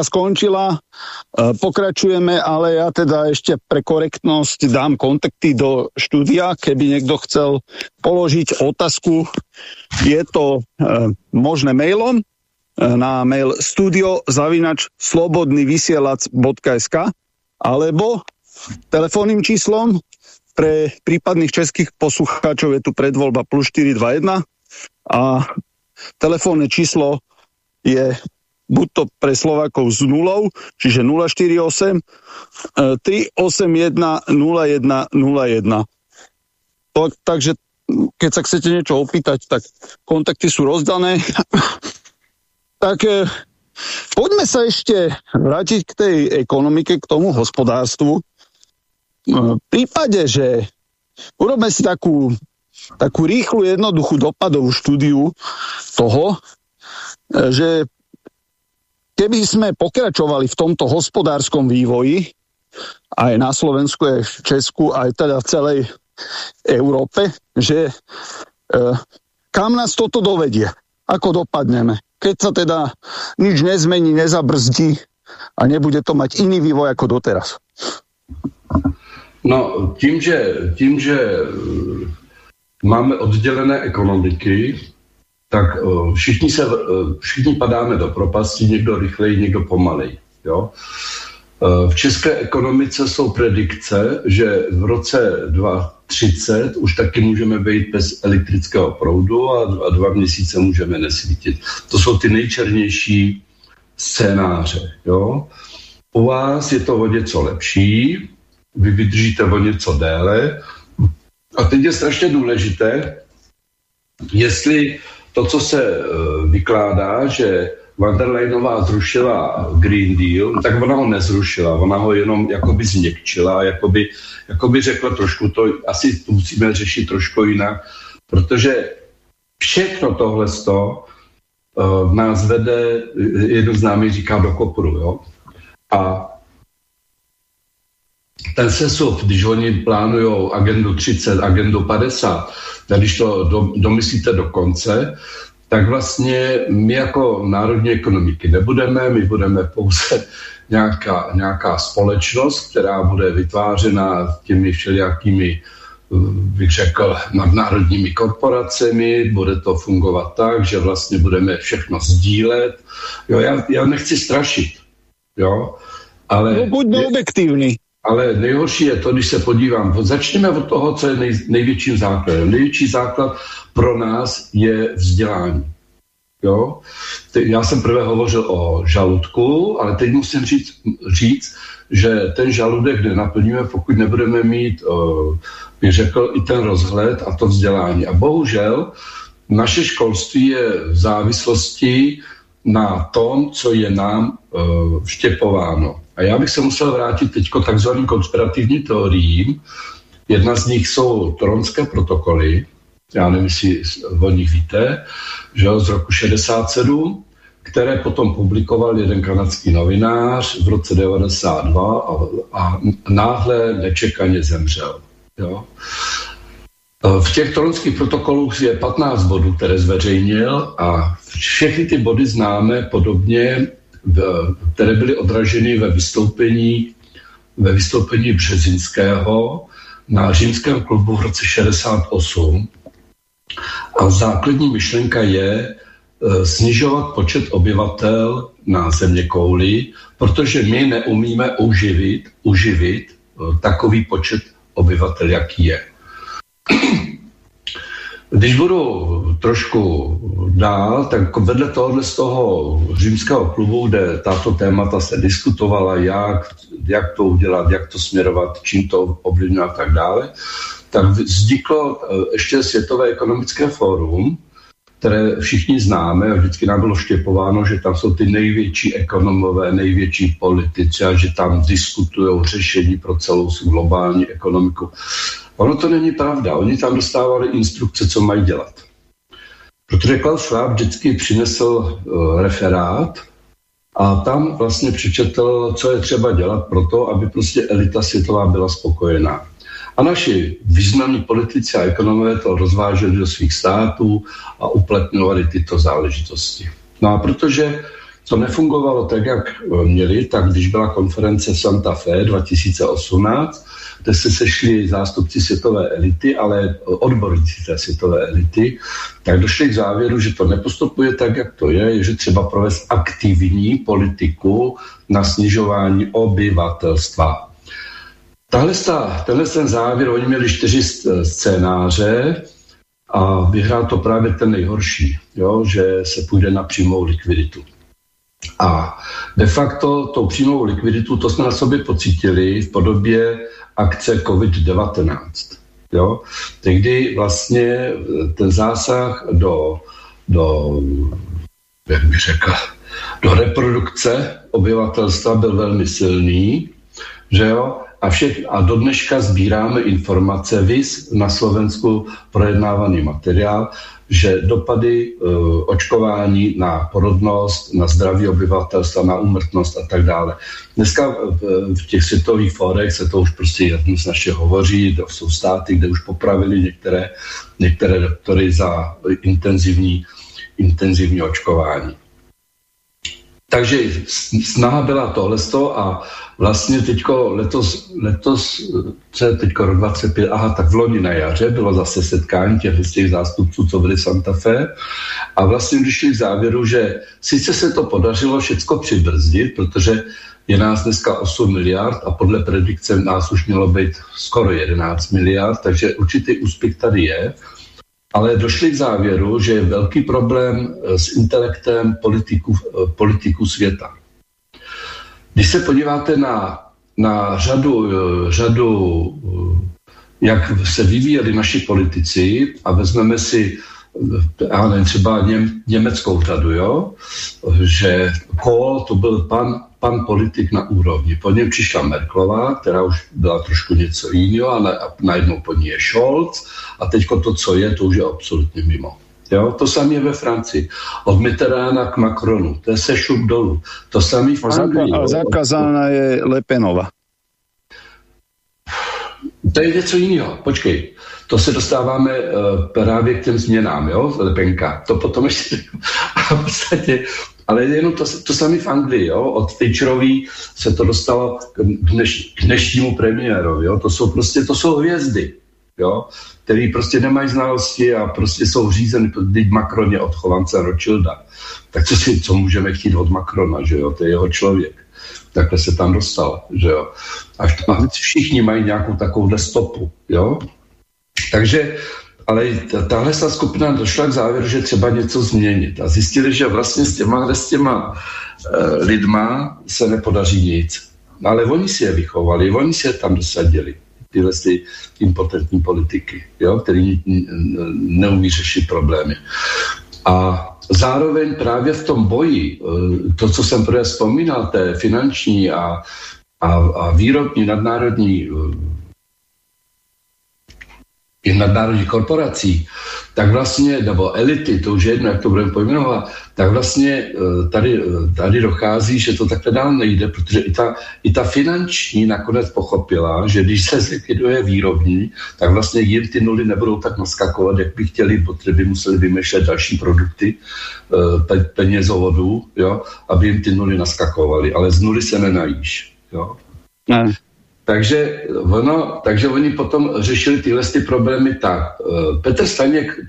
pestička skončila, e, pokračujeme, ale ja teda ešte pre korektnosť dám kontakty do štúdia, keby niekto chcel položiť otázku. Je to e, možné mailom e, na mail studio zavinač slobodnyvysielac.sk alebo telefónnym číslom pre prípadných českých poslucháčov je tu predvoľba plus 421 a telefónne číslo je buď to pre Slovákov s nulou, čiže 048 381 0101. takže keď sa chcete niečo opýtať, tak kontakty sú rozdané. tak e, poďme sa ešte vrátiť k tej ekonomike, k tomu hospodárstvu. E, v prípade, že urobme si takú, takú rýchlu, jednoduchú dopadovú štúdiu toho, e, že keby sme pokračovali v tomto hospodárskom vývoji, aj na Slovensku, aj v Česku, aj teda v celej Európe, že e, kam nás toto dovedie, ako dopadneme. Keď sa teda nič nezmení, nezabrzdí a nebude to mať iný vývoj ako doteraz. No, tím, že, tím, že máme oddělené ekonomiky, tak eh, všichni, se, eh, všichni padáme do propasti, někdo rychleji, někdo pomalej. Jo? Eh, v české ekonomice jsou predikce, že v roce 2030 už taky můžeme být bez elektrického proudu a dva měsíce můžeme nesvítit. To jsou ty nejčernější scénáře. Jo? U vás je to o něco lepší, vy vydržíte o něco déle. A teď je strašně důležité, jestli to, co se eh, vykládá, že van der Leyenová zrušila Green Deal, tak ona ho nezrušila, ona ho jenom jakoby změkčila, jakoby, jakoby řekla trošku to, asi musíme řešit trošku jinak, protože všechno tohle to uh, nás vede, jedno z námi říká do kopru, jo. A ten sesuv, když oni plánují agendu 30, agendu 50, tak když to do, domyslíte do konce, tak vlastně my jako národní ekonomiky nebudeme, my budeme pouze nějaká, nějaká společnost, která bude vytvářena těmi všelijakými bych řekl, nadnárodními korporacemi, bude to fungovat tak, že vlastně budeme všechno sdílet. Jo, já, já nechci strašit, jo, ale... No, buďme objektivní. Ale nejhorší je to, když se podívám, začneme od toho, co je nej, největším základem. Největší základ pro nás je vzdělání. Jo? Já jsem prvé hovořil o žaludku, ale teď musím říct, říct že ten žaludek nenaplníme, pokud nebudeme mít, bych řekl, i ten rozhled a to vzdělání. A bohužel naše školství je v závislosti na tom, co je nám vštěpováno. A já bych se musel vrátit teď k takzvaným konspirativním teoriím. Jedna z nich jsou toronské protokoly, já nevím, jestli o nich víte, že z roku 67, které potom publikoval jeden kanadský novinář v roce 92 a, a náhle nečekaně zemřel. Jo. V těch toronských protokolů je 15 bodů, které zveřejnil a všechny ty body známe podobně které byly odraženy ve vystoupení, ve vystoupení Březinského na římském klubu v roce 68. A základní myšlenka je e, snižovat počet obyvatel na země kouli, protože my neumíme uživit, uživit e, takový počet obyvatel, jaký je. Když budu trošku dál, tak vedle tohohle z toho římského klubu, kde tato témata se diskutovala, jak, jak to udělat, jak to směrovat, čím to ovlivňuje a tak dále, tak vzniklo eh, ještě Světové ekonomické fórum, které všichni známe a vždycky nám bylo štěpováno, že tam jsou ty největší ekonomové, největší politici a že tam diskutují řešení pro celou globální ekonomiku. Ono to není pravda. Oni tam dostávali instrukce, co mají dělat. Protože Klaus Schwab vždycky přinesl uh, referát a tam vlastně přečetl, co je třeba dělat pro to, aby prostě elita světová byla spokojená. A naši významní politici a ekonomové to rozváželi do svých států a uplatňovali tyto záležitosti. No a protože to nefungovalo tak, jak měli, tak když byla konference Santa Fe 2018, kde se sešli zástupci světové elity, ale odborníci té světové elity, tak došli k závěru, že to nepostupuje tak, jak to je, že třeba provést aktivní politiku na snižování obyvatelstva. Tahle tenhle ten závěr, oni měli čtyři scénáře a vyhrál to právě ten nejhorší, jo, že se půjde na přímou likviditu. A de facto tou přímou likviditu, to jsme na sobě pocítili v podobě akce COVID-19. Jo? Tehdy vlastně ten zásah do, do jak bych řekl, do reprodukce obyvatelstva byl velmi silný, že jo? A, všech, a do dneška sbíráme informace, vys na Slovensku projednávaný materiál, že dopady uh, očkování na porodnost, na zdraví obyvatelstva, na umrtnost a tak dále. Dneska v, v těch světových fórech se to už prostě jednoznačně hovoří, jsou státy, kde už popravili některé, některé doktory za intenzivní, intenzivní očkování. Takže snaha byla tohle a vlastně teďko letos, letos, co je teďko rok 25, aha, tak v loni na jaře bylo zase setkání těch, těch zástupců, co byli Santa Fe. A vlastně došli k závěru, že sice se to podařilo všecko přibrzdit, protože je nás dneska 8 miliard a podle predikce nás už mělo být skoro 11 miliard, takže určitý úspěch tady je, ale došli k závěru, že je velký problém eh, s intelektem politiků, eh, politiků světa. Když se podíváte na, na řadu, eh, řadu, jak se vyvíjeli naši politici a vezmeme si já nevím, třeba něm, německou řadu, jo? že Kohl to byl pan, pan politik na úrovni. Po něm přišla Merklová, která už byla trošku něco jiného a, na, a najednou po ní je Scholz a teď to, co je, to už je absolutně mimo. Jo? To samé je ve Francii. Od Mitterána k Macronu. To je se šup dolů. To samé v Anglii. A zakázaná je Lepenova. To je něco jiného. Počkej to se dostáváme uh, právě k těm změnám, jo, Lepenka. To potom ještě, a v podstatě, ale jenom to, to samé v Anglii, jo, od Thatcherový se to dostalo k, dneš, k dnešnímu premiérovi, jo, to jsou prostě, to jsou hvězdy, jo, který prostě nemají znalosti a prostě jsou řízeny, teď Macron je od Chovance Rothschilda. Tak co si, co můžeme chtít od Macrona, že jo, to je jeho člověk. Takhle se tam dostal, že jo. Až to, všichni mají nějakou takovou stopu, jo. Takže ale tahle skupina došla k závěru, že třeba něco změnit a zjistili, že vlastně s těma, s těma uh, lidma se nepodaří nic. Ale oni si je vychovali, oni si je tam dosadili, tyhle ty impotentní politiky, jo, který neumí řešit problémy. A zároveň právě v tom boji, eh, to, co jsem právě vzpomínal, té finanční a, a, a výrobní nadnárodní eh, těch nadnárodních korporací, tak vlastně, nebo elity, to už je jedno, jak to budeme pojmenovat, tak vlastně eh, tady, eh, tady dochází, že to takhle dál nejde, protože i ta, i ta finanční nakonec pochopila, že když se zlikviduje výrobní, tak vlastně jim ty nuly nebudou tak naskakovat, jak by chtěli, protože by museli vymýšlet další produkty, eh, penězovodů, jo, aby jim ty nuly naskakovaly. Ale z nuly se nenajíš. Jo. Ne. Takže, ono, takže oni potom řešili tyhle ty problémy tak. Eh, Petr Staněk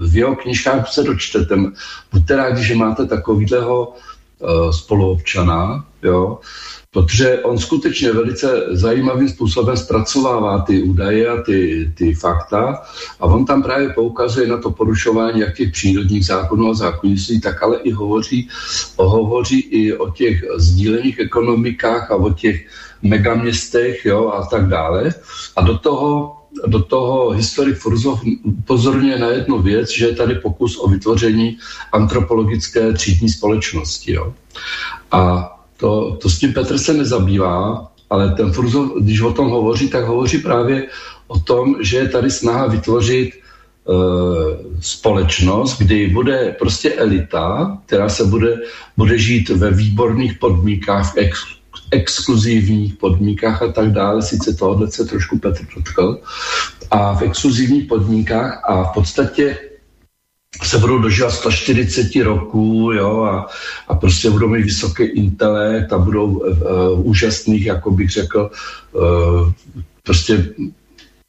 v jeho knižkách se dočtete, buďte rádi, že máte takového eh, spoluobčana, jo, protože on skutečně velice zajímavým způsobem zpracovává ty údaje a ty, ty fakta a on tam právě poukazuje na to porušování jak těch přírodních zákonů a zákonnictví, tak ale i hovoří, hovoří i o těch sdílených ekonomikách a o těch megaměstech jo, a tak dále. A do toho, do toho historik Furzov upozorňuje na jednu věc, že je tady pokus o vytvoření antropologické třídní společnosti. Jo. A to, to s tím Petr se nezabývá, ale ten Furzov, když o tom hovoří, tak hovoří právě o tom, že je tady snaha vytvořit uh, společnost, kdy bude prostě elita, která se bude, bude žít ve výborných podmínkách, v ex, exkluzivních podmínkách a tak dále, sice tohle se trošku Petr dotkl, a v exkluzivních podmínkách a v podstatě se budou dožívat 140 roků jo, a, a prostě budou mít vysoký intelekt a budou uh, úžasných, jako bych řekl, uh, prostě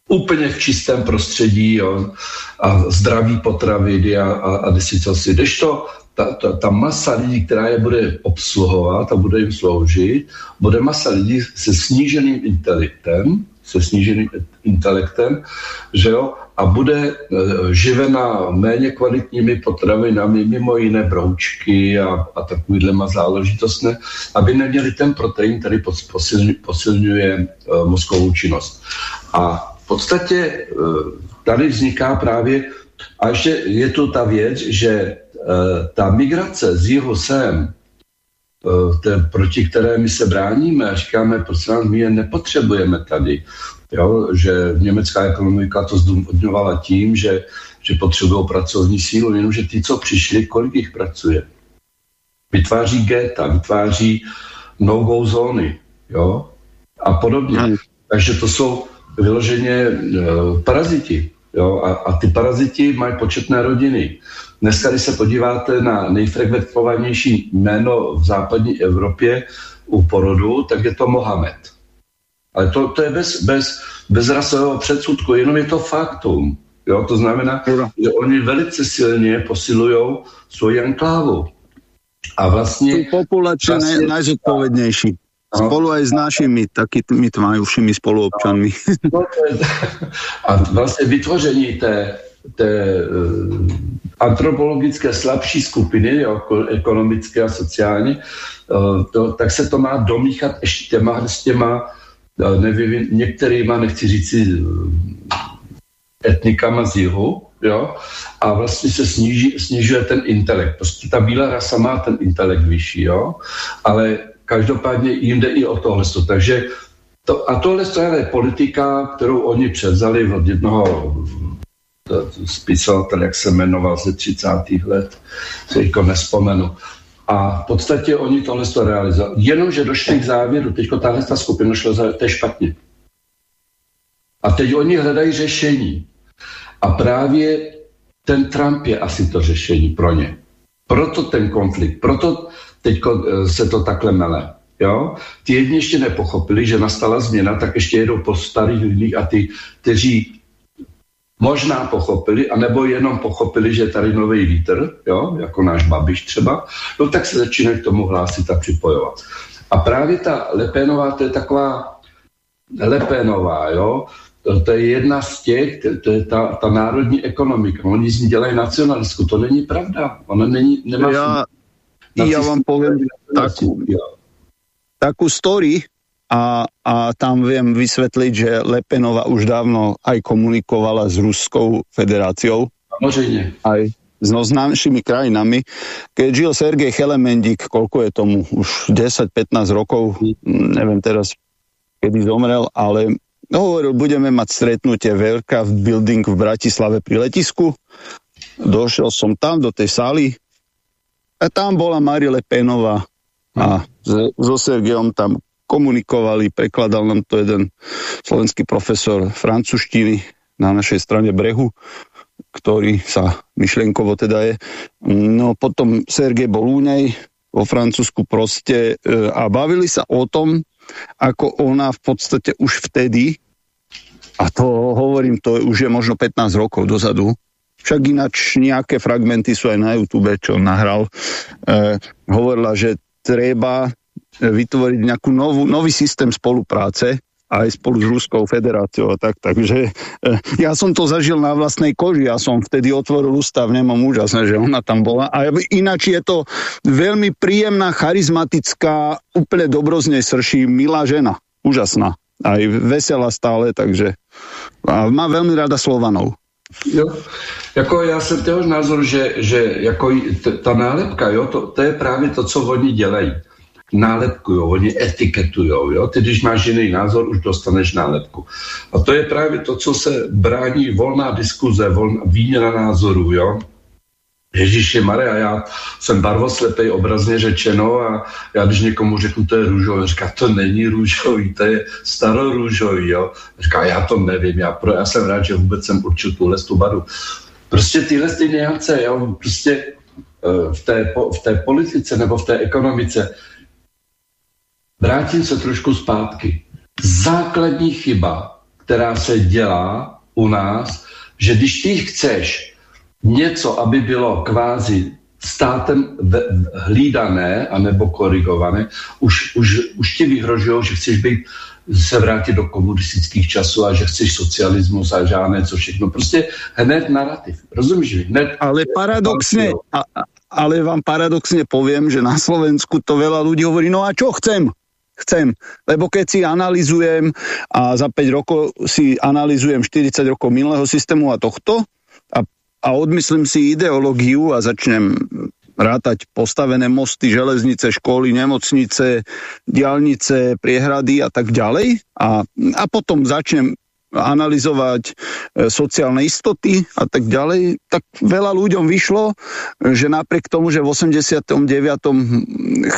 úplně v čistém prostředí jo, a zdraví potraviny a, a, a desícosti. to ta, ta, ta masa lidí, která je bude obsluhovat a bude jim sloužit, bude masa lidí se sníženým intelektem, se sníženým intelektem, že jo, a bude e, živena méně kvalitními potravinami, mimo jiné broučky a, a takovýhle záležitostné, aby neměli ten protein, který posilňuje, posilňuje mozkovou činnost. A v podstatě e, tady vzniká právě, a ještě je tu ta věc, že ta migrace z jihu sem, proti které my se bráníme a říkáme, prosím vás, my je nepotřebujeme tady. Jo, že německá ekonomika to zdůvodňovala tím, že, že potřebují pracovní sílu, jenomže ty, co přišli, kolik jich pracuje. Vytváří geta, vytváří no-go zóny, jo, a podobně. Takže to jsou vyloženě uh, paraziti, jo, a, a ty paraziti mají početné rodiny. Dneska, když se podíváte na nejfrekventovanější jméno v západní Evropě u porodu, tak je to Mohamed. Ale to, to je bez, bez, bez rasového předsudku, jenom je to faktum. Jo? To znamená, že oni velice silně posilují svoji enklávu. A vlastně... Tu populaci vlastně, nej, najzodpovednější. Spolu aj s našimi takými tmajúšími spoluobčanmi. No, a vlastně vytvoření té, té uh, antropologické slabší skupiny, jo, ekonomické a sociální, uh, to, tak se to má domíchat ještě těma, s těma nevím, některýma, nechci říct etnikama z jihu, jo, a vlastně se sníží, snižuje ten intelekt. Prostě ta bílá rasa má ten intelekt vyšší, jo, ale každopádně jde i o tohle. Takže to, a tohle je politika, kterou oni převzali od jednoho spisovatele, jak se jmenoval ze 30. let, se jako nespomenu. A v podstatě oni tohle to realizovali. Jenomže došli k závěru, teďko tahle ta skupina šla za, to je špatně. A teď oni hledají řešení. A právě ten Trump je asi to řešení pro ně. Proto ten konflikt, proto teď eh, se to takhle mele. Jo? Ty jedni ještě nepochopili, že nastala změna, tak ještě jedou po starých lidích a ty, kteří možná pochopili, anebo jenom pochopili, že je tady nový vítr, jo, jako náš Babiš třeba, no tak se začínají k tomu hlásit a připojovat. A právě ta Lepénová, to je taková Lepénová, jo, to, to je jedna z těch, to, to je ta, ta národní ekonomika. Oni z ní dělají nacionalistku. To není pravda. Ona není, nemá... Já, já vám povím takú, takú story, a, a tam viem vysvetliť, že Lepenova už dávno aj komunikovala s Ruskou federáciou. Samozrejme. Aj s našimi krajinami. Keď žil Sergej Chelemendík, koľko je tomu? Už 10-15 rokov, neviem teraz, kedy zomrel, ale hovoril, budeme mať stretnutie veľká v building v Bratislave pri letisku. Došiel som tam do tej sály a tam bola Marie Lepenová a so Sergejom tam komunikovali, prekladal nám to jeden slovenský profesor francúzštiny na našej strane brehu, ktorý sa myšlienkovo teda je. No potom Sergej bol u nej vo Francúzsku proste e, a bavili sa o tom, ako ona v podstate už vtedy, a to hovorím, to už je možno 15 rokov dozadu, však ináč nejaké fragmenty sú aj na YouTube, čo nahral, e, hovorila, že treba vytvoriť nejakú novú, nový systém spolupráce aj spolu s Ruskou federáciou a tak. Takže e, ja som to zažil na vlastnej koži. Ja som vtedy otvoril ústav, nemám úžasné, že ona tam bola. A ináč je to veľmi príjemná, charizmatická, úplne dobrozne srší, milá žena. Úžasná. Aj veselá stále, takže a má veľmi rada Slovanov. Jo, jako já jsem toho názoru, že, že jako ta nálepka, jo, to, to je právě to, co oni dělají nálepkujou, oni etiketujou. Jo? Ty, když máš jiný názor, už dostaneš nálepku. A to je právě to, co se brání volná diskuze, volná výměna názorů. Jo? Ježíši Maria, já jsem barvoslepej obrazně řečeno a já když někomu řeknu, to je růžový, říká, to není růžový, to je starorůžový, jo. Říká, já to nevím, já, pro, já jsem rád, že vůbec jsem určil tuhle tu barvu. Prostě tyhle ty niance, jo, prostě eh, v té, v té politice nebo v té ekonomice. Vrátím se trošku zpátky. Základní chyba, která se dělá u nás, že když ty chceš něco, aby bylo kvázi státem hlídané anebo korigované, už, už, už ti vyhrožují, že chceš být se vrátit do komunistických časů a že chceš socialismus a žádné co všechno. Prostě hned narrativ. Rozumíš? Hned... Ale paradoxně, a, ale vám paradoxně povím, že na Slovensku to veľa ľudí hovorí, no a čo chcem? Chcem. Lebo keď si analizujem a za 5 rokov si analizujem 40 rokov minulého systému a tohto a, a odmyslím si ideológiu a začnem rátať postavené mosty, železnice, školy, nemocnice, diálnice, priehrady a tak ďalej. A, a potom začnem analyzovať e, sociálne istoty a tak ďalej, tak veľa ľuďom vyšlo, že napriek tomu, že v 89.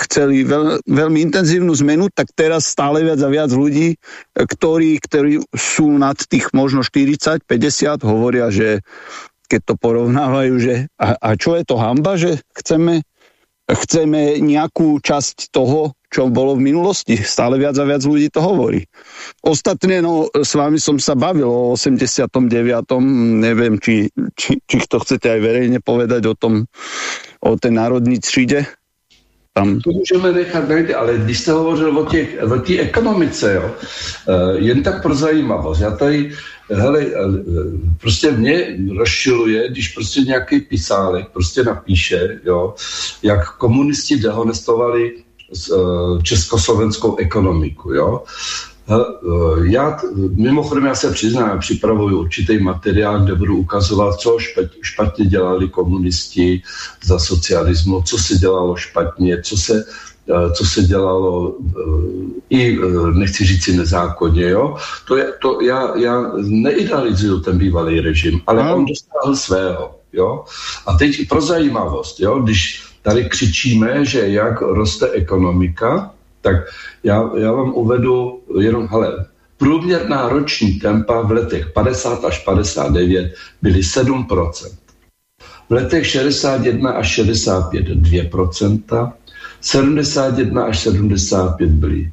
chceli veľ, veľmi intenzívnu zmenu, tak teraz stále viac a viac ľudí, ktorí, ktorí sú nad tých možno 40, 50, hovoria, že keď to porovnávajú, že a, a čo je to hamba, že chceme, chceme nejakú časť toho, čo bolo v minulosti. Stále viac a viac ľudí to hovorí. Ostatne, no, s vami som sa bavil o 89. Neviem, či, či, či to chcete aj verejne povedať o tom, o tej národní tříde. Tam. To můžeme nechat najít, ale když jste hovořil o té o ekonomice, jo, uh, jen tak pro zajímavost. Já tady hele, prostě mě rozšiluje, když prostě nějaký pisálek prostě napíše, jo, jak komunisti dehonestovali e, československou ekonomiku, jo. E, já, mimochodem, já se přiznám, připravuju určitý materiál, kde budu ukazovat, co špatně dělali komunisti za socialismu, co se dělalo špatně, co se Eh, co se dělalo eh, i, eh, nechci říct si nezákonně, jo. To je, to já, já neidealizuju ten bývalý režim, ale no. on dostal svého, jo. A teď pro zajímavost, jo, když tady křičíme, že jak roste ekonomika, tak já, já vám uvedu jenom, hele, průměrná roční tempa v letech 50 až 59 byly 7%. V letech 61 až 65 2%, 71 až 75 byly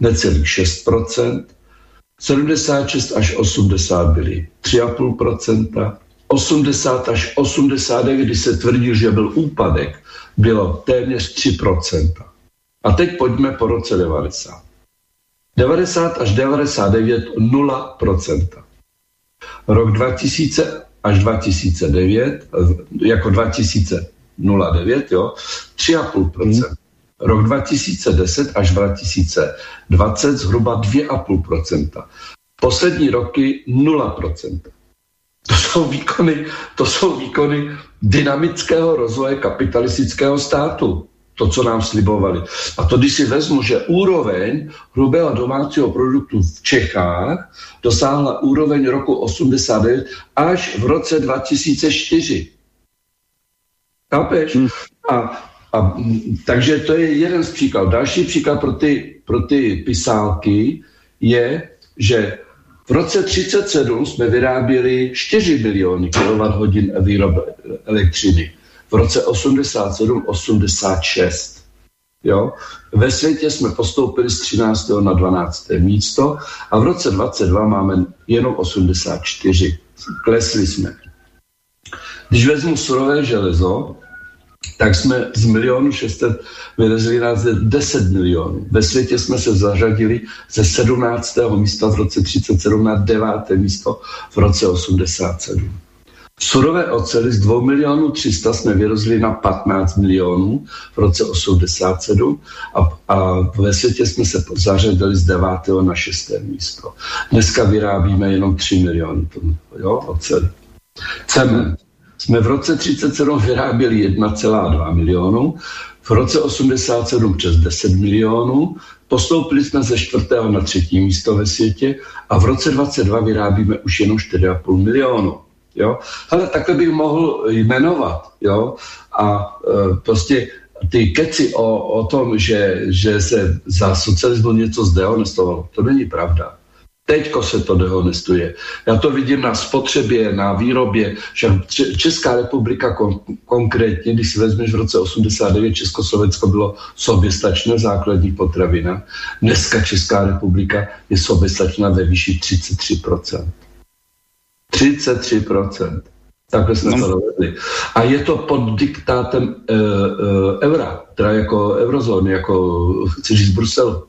necelých 6% 76 až 80 byly 3,5% 80 až 89, kdy se tvrdí, že byl úpadek, bylo téměř 3% A teď pojďme po roce 90. 90 až 99 0% Rok 2000 až 2009, jako 2009, jo, 3,5 rok 2010 až 2020 zhruba 2,5%. Poslední roky 0%. To jsou výkony, to jsou výkony dynamického rozvoje kapitalistického státu. To, co nám slibovali. A to, když si vezmu, že úroveň hrubého domácího produktu v Čechách dosáhla úroveň roku 89 až v roce 2004. Chápeš? Hmm. A a, takže to je jeden z příkladů. Další příklad pro ty, pro ty pisálky je, že v roce 37 jsme vyráběli 4 miliony kWh výroby elektřiny. V roce 87 86. Jo? Ve světě jsme postoupili z 13. na 12. místo a v roce 22 máme jenom 84. Klesli jsme. Když vezmu surové železo, tak jsme z milionu 600 vylezli na 10 milionů. Ve světě jsme se zařadili ze 17. místa v roce 37 na 9. místo v roce 87. Surové ocely z 2 milionů 300 jsme vyrozli na 15 milionů v roce 87 a, a ve světě jsme se zařadili z 9. na 6. místo. Dneska vyrábíme jenom 3 miliony tun jo, oceli. Cement jsme v roce 37 vyráběli 1,2 milionu, v roce 87 přes 10 milionů, postoupili jsme ze čtvrtého na třetí místo ve světě a v roce 22 vyrábíme už jenom 4,5 milionu. Jo? Ale takhle bych mohl jmenovat. Jo? A e, prostě ty keci o, o tom, že, že se za socialismu něco zdehonestovalo, to není pravda. Teďko se to dehonestuje. Já to vidím na spotřebě, na výrobě, že Česká republika kon- konkrétně, když si vezmeš v roce 89, Československo bylo soběstačné základní potravina. Dneska Česká republika je soběstačná ve výši 33%. 33%. Takhle jsme no. to dovedli. A je to pod diktátem e, e, eura, teda jako eurozóny, jako chceš říct Bruselu.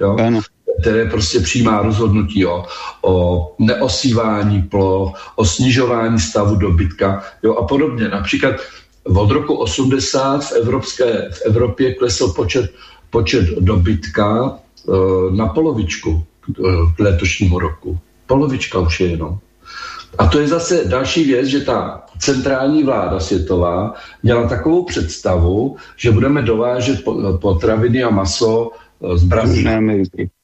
Jo? Ano které prostě přijímá rozhodnutí o, o neosívání ploch, o snižování stavu dobytka jo, a podobně. Například od roku 80 v, Evropské, v Evropě klesl počet, počet dobytka e, na polovičku e, k letošnímu roku. Polovička už je jenom. A to je zase další věc, že ta centrální vláda světová měla takovou představu, že budeme dovážet potraviny a maso z Brazílie.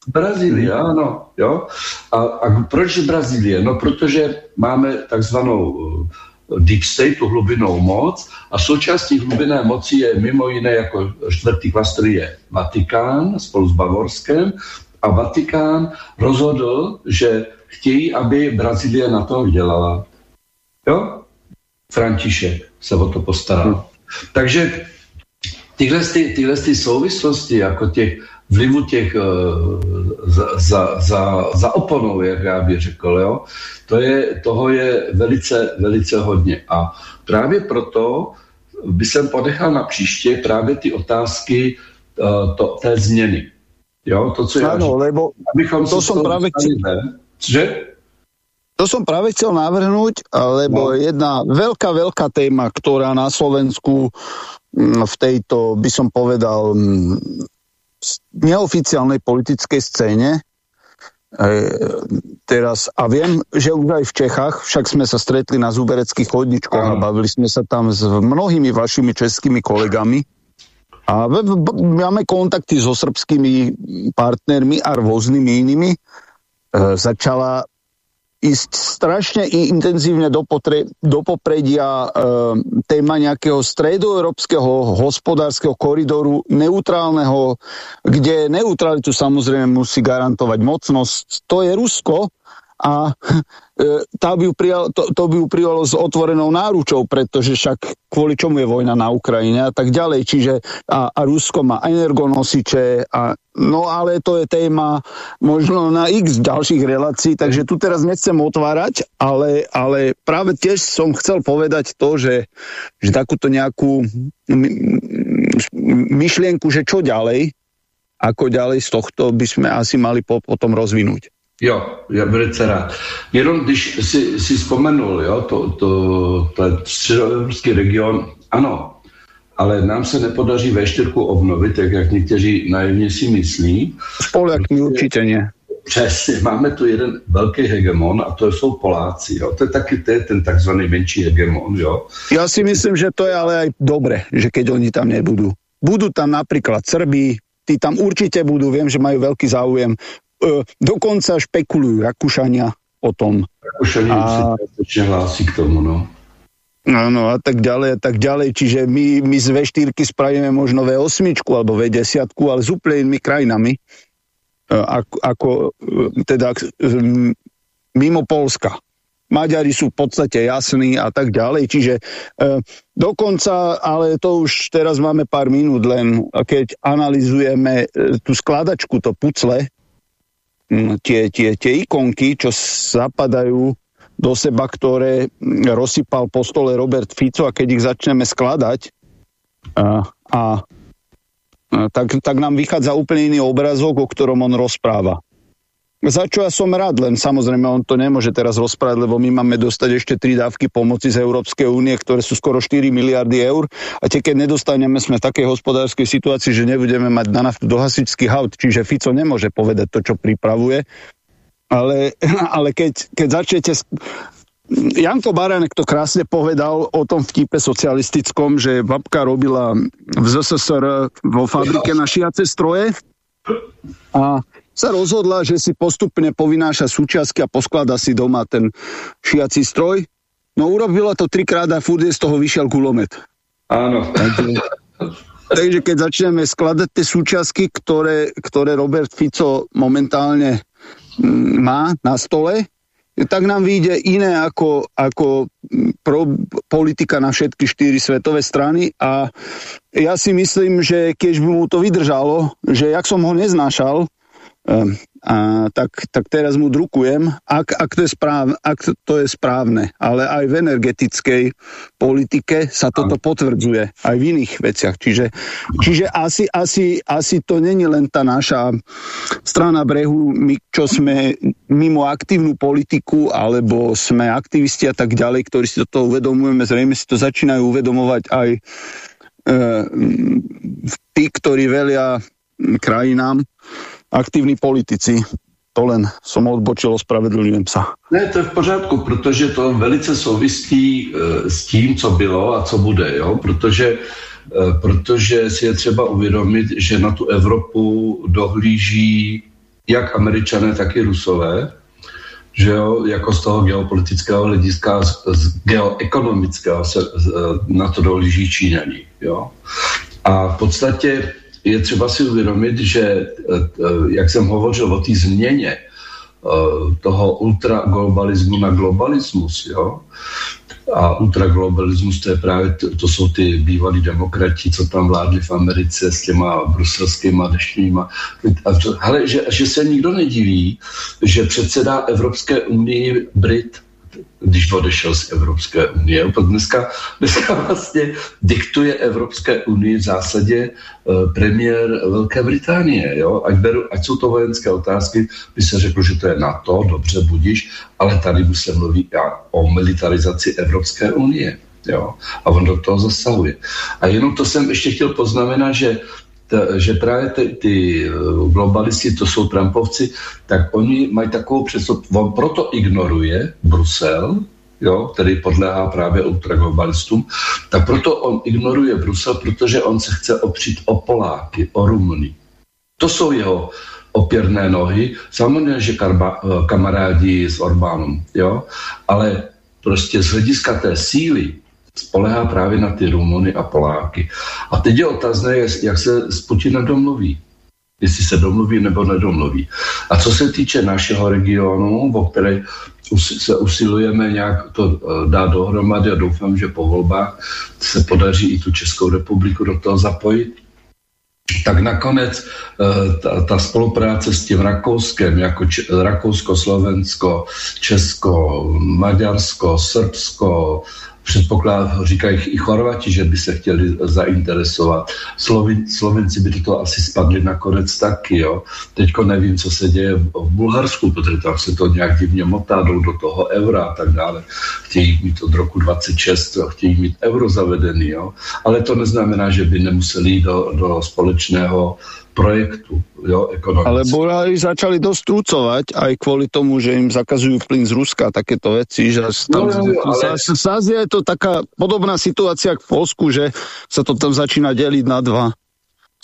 Brazílie, ano. Jo? A, a proč Brazílie? No, protože máme takzvanou eh, deep state, tu hlubinou moc a součástí hlubinné moci je mimo jiné jako čtvrtý klastr je Vatikán spolu s Bavorskem a Vatikán rozhodl, že chtějí, aby Brazílie na to dělala. Jo? František se o to postaral. Takže tyhle, ty, tyhle ty souvislosti, jako těch vlivu těch uh, za, za, za, za oponou, jak já bych řekl, jo, to je, toho je velice, velice hodně. A právě proto by jsem ponechal na příště právě ty otázky uh, to, té změny. Jo, to, co já ano, říkám, lebo abychom to som práve že? To som práve chcel navrhnúť, lebo no. jedna veľká, veľká téma, ktorá na Slovensku mm, v tejto, by som povedal, mm, neoficiálnej politickej scéne. E, teraz, a viem, že už aj v Čechách, však sme sa stretli na Zubereckých chodničkoch a bavili sme sa tam s mnohými vašimi českými kolegami. A máme kontakty so srbskými partnermi a rôznymi inými. E, začala ísť strašne intenzívne do, potre, do popredia e, téma nejakého stredoeurópskeho hospodárskeho koridoru neutrálneho, kde neutralitu samozrejme musí garantovať mocnosť. To je Rusko a tá by prijal, to, to by ju prijalo s otvorenou náručou, pretože však kvôli čomu je vojna na Ukrajine a tak ďalej. Čiže a, a Rusko má energonosiče a no ale to je téma možno na x ďalších relácií, takže tu teraz nechcem otvárať, ale, ale práve tiež som chcel povedať to, že, že takúto nejakú myšlienku, že čo ďalej, ako ďalej z tohto by sme asi mali po, potom rozvinúť. Jo, já velice rád. Jenom když si, si vzpomenul, jo, to, to, to středoevropský region, ano, ale nám se nepodaří V4 obnovit, tak jak někteří naivně si myslí. Spolek mi určitě ne. Přesně, máme tu jeden velký hegemon a to jsou Poláci. Jo. To je taky to je ten takzvaný menší hegemon. Jo. Já si myslím, že to je ale aj dobré, že keď oni tam nebudú. Budú tam napríklad Srbí, tí tam určite budú, viem, že majú veľký záujem dokonca špekulujú Rakúšania o tom. Rakúšania a... sa hlásí k tomu, no. Áno, a tak ďalej, a tak ďalej. Čiže my, my z V4 spravíme možno V8 alebo V10, ale s úplne inými krajinami, e, ako, ako e, teda mimo Polska. Maďari sú v podstate jasní a tak ďalej. Čiže e, dokonca, ale to už teraz máme pár minút len, keď analizujeme e, tú skladačku, to pucle, tie, tie, tie ikonky, čo zapadajú do seba, ktoré rozsypal po stole Robert Fico a keď ich začneme skladať a, a tak, tak nám vychádza úplne iný obrazok, o ktorom on rozpráva. Za čo ja som rád, len samozrejme on to nemôže teraz rozprávať, lebo my máme dostať ešte tri dávky pomoci z Európskej únie, ktoré sú skoro 4 miliardy eur. A tie keď nedostaneme, sme v takej hospodárskej situácii, že nebudeme mať na naftu dohasičský haut, čiže Fico nemôže povedať to, čo pripravuje. Ale, ale keď, keď začnete Janko Baranek to krásne povedal o tom vtipe socialistickom, že babka robila v ZSSR vo fabrike na šiace stroje. A sa rozhodla, že si postupne povináša súčiastky a posklada si doma ten šiací stroj. No urobila to trikrát a furt je z toho vyšiel kulomet. Áno. Takže, takže keď začneme skladať tie súčiastky, ktoré, ktoré Robert Fico momentálne má na stole, tak nám vyjde iné ako, ako pro, politika na všetky štyri svetové strany a ja si myslím, že keď by mu to vydržalo, že jak som ho neznášal, a tak, tak teraz mu drukujem, ak, ak, to je správ, ak to je správne. Ale aj v energetickej politike sa toto potvrdzuje, aj v iných veciach. Čiže, čiže asi, asi, asi to není len tá naša strana brehu, my, čo sme mimo aktívnu politiku, alebo sme aktivisti a tak ďalej, ktorí si toto uvedomujeme, zrejme si to začínajú uvedomovať aj e, tí, ktorí velia krajinám, aktivní politici. To len som odbočil, ospravedlňujem sa. Ne, to je v pořádku, protože to velice souvisí e, s tím, co bylo a co bude, jo? Protože, e, protože si je třeba uvědomit, že na tu Evropu dohlíží jak američané, tak i rusové, že jo, jako z toho geopolitického hlediska, z, z geoekonomického se z, e, na to dohlíží Číňaní, jo. A v podstatě je třeba si uvědomit, že, eh, jak jsem hovořil o té změně eh, toho ultraglobalismu na globalismus, jo, a ultraglobalismus to je právě, to, to jsou ty bývalí demokrati, co tam vládli v Americe s těma bruselskýma deštníma. Ale že, že se nikdo nediví, že předseda Evropské unii Brit když odešel z Evropské unie. Dneska, dneska vlastně diktuje Evropské unii v zásadě uh, premiér Velké Británie. Jo? Ať, beru, ať jsou to vojenské otázky, by se řeklo, že to je NATO, dobře budíš, ale tady by se mluví o militarizaci Evropské unie. Jo? A on do toho zasahuje. A jenom to jsem ještě chtěl poznamenat, že ta, že právě ty, ty eh, globalisti, to jsou Trumpovci, tak oni mají takovou představu, on proto ignoruje Brusel, jo, který podléhá právě ultraglobalistům, tak proto on ignoruje Brusel, protože on se chce opřít o Poláky, o Rumuny. To jsou jeho opěrné nohy. Samozřejmě, že karba, eh, kamarádi s Orbánem, jo, ale prostě z hlediska té síly spolehá právě na ty Rumuny a Poláky. A teď je otázné, jak se s Putinem domluví. Jestli se domluví nebo nedomluví. A co se týče našeho regionu, o které se usilujeme nějak to eh, dát dohromady a doufám, že po volbách se podaří i tu Českou republiku do toho zapojit, tak nakonec eh, ta, ta spolupráce s tím Rakouskem, jako Rakousko, Slovensko, Česko, Maďarsko, Srbsko, předpoklad, říkají i Chorvati, že by se chtěli zainteresovat. Sloven, Slovenci by to asi spadli nakonec taky, jo. Teďko nevím, co se děje v, v Bulharsku, protože tam se to nějak divně motá, jdou do toho eura a tak dále. Chtějí mít od roku 26, chtějí mít euro zavedený, jo. Ale to neznamená, že by nemuseli do, do společného projektu jo. Ale Bulhári začali dosť trúcovať aj kvôli tomu, že im zakazujú plyn z Ruska, takéto veci, že tam, no, no, ale... zase je to taká podobná situácia k Polsku, že sa to tam začína deliť na dva.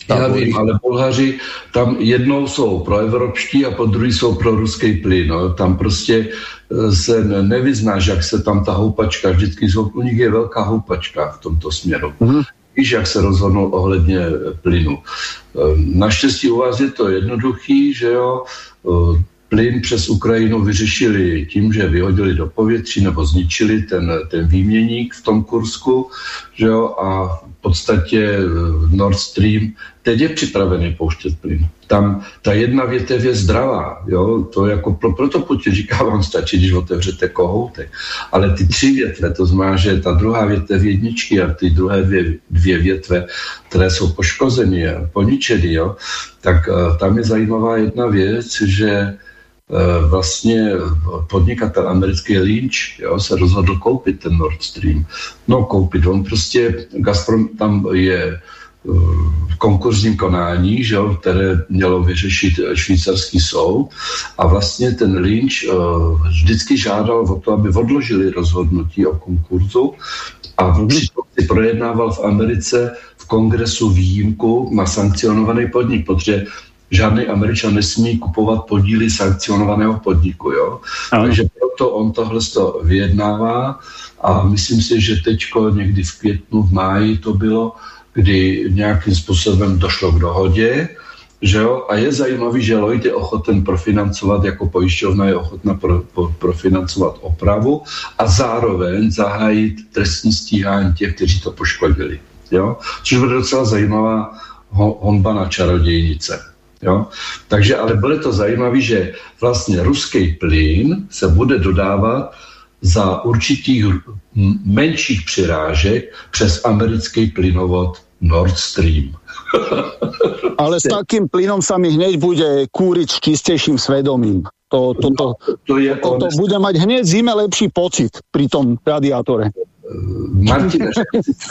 Já vím, ale Bulhaři tam jednou jsou proevropští a po druhý jsou pro ruský plyn. No. Tam prostě e, se nevyznáš, jak se tam ta houpačka, vždycky jsou, u nich je velká houpačka v tomto směru. Mm-hmm víš, jak se rozhodnul ohledně plynu. Ehm, naštěstí u vás je to jednoduchý, že jo, ehm, plyn přes Ukrajinu vyřešili tím, že vyhodili do povětří nebo zničili ten, ten výměník v tom Kursku, že jo, a podstatě eh, Nord Stream teď je připravený pouštět plyn. Tam ta jedna větev je zdravá, jo? to jako pro, proto Putin říká, vám stačí, když otevřete kohoutek. Ale ty tři větve, to znamená, že ta druhá větev jedničky a ty druhé dvě, dvě větve, které jsou poškozeny poničeny, jo? tak uh, tam je zajímavá jedna věc, že Eh, vlastně podnikatel americký Lynch jo, se rozhodl koupit ten Nord Stream. No koupit, on prostě, Gazprom tam je v konkurzním konání, že jo, které mělo vyřešit švýcarský soud a vlastně ten Lynch uh, vždycky žádal o to, aby odložili rozhodnutí o konkurzu a mhm. přitom si projednával v Americe v kongresu výjimku na sankcionovaný podnik, protože žádný Američan nesmí kupovat podíly sankcionovaného podniku. Jo? Takže proto on tohle to vyjednává a myslím si, že teďko někdy v květnu, v máji to bylo, kdy nějakým způsobem došlo k dohodě že jo? A je zajímavý, že Lloyd je ochoten profinancovat, jako pojišťovna je ochotna pro, pro, profinancovat opravu a zároveň zahájit trestní stíhání těch, kteří to poškodili. Jo? Což bude docela zajímavá honba na čarodějnice. Jo? Takže ale bude to zajímavé, že vlastně ruský plyn se bude dodávat za určitých menších přirážek přes americký plynovod Nord Stream. Ale s takým plynom sa mi hneď bude kúriť s čistejším svedomím. To, to, to, no, to, je to, to bude mať hneď zime lepší pocit pri tom radiátore. Martin,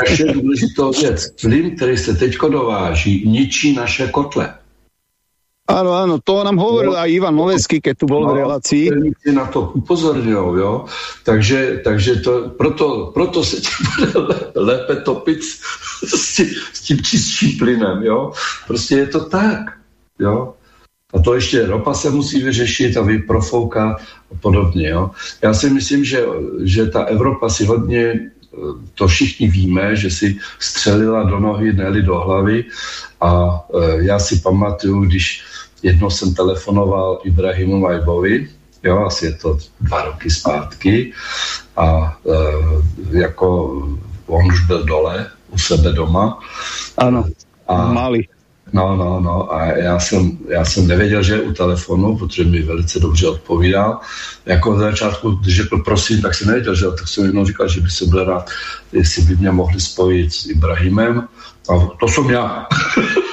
naše důležitou věc. Plyn, který se teď dováží, ničí naše kotle. Áno, áno, to nám hovoril no, aj Ivan Novecký, keď tu bol no, v relácii. na to upozorňují, jo. Takže, takže to, proto, proto se ti bude lépe topit s tím, s tím čistším plynem, jo. Prostě je to tak, jo. A to ještě ropa se musí vyřešit a vyprofoukat a podobně, jo. Já si myslím, že, že ta Evropa si hodně to všichni víme, že si střelila do nohy, ne do hlavy a e, já si pamatuju, když jednou jsem telefonoval Ibrahimu Majbovi, jo, asi je to dva roky zpátky a e, jako on už byl dole u sebe doma. Ano, a, Mali. No, no, no. A já jsem, já jsem nevěděl, že je u telefonu, protože mi velice dobře odpovídal. Jako na začátku, když řekl prosím, tak jsem nevěděl, že tak jsem jenom říkal, že by se byl rád, jestli by mě mohli spojit s Ibrahimem. A to jsem já.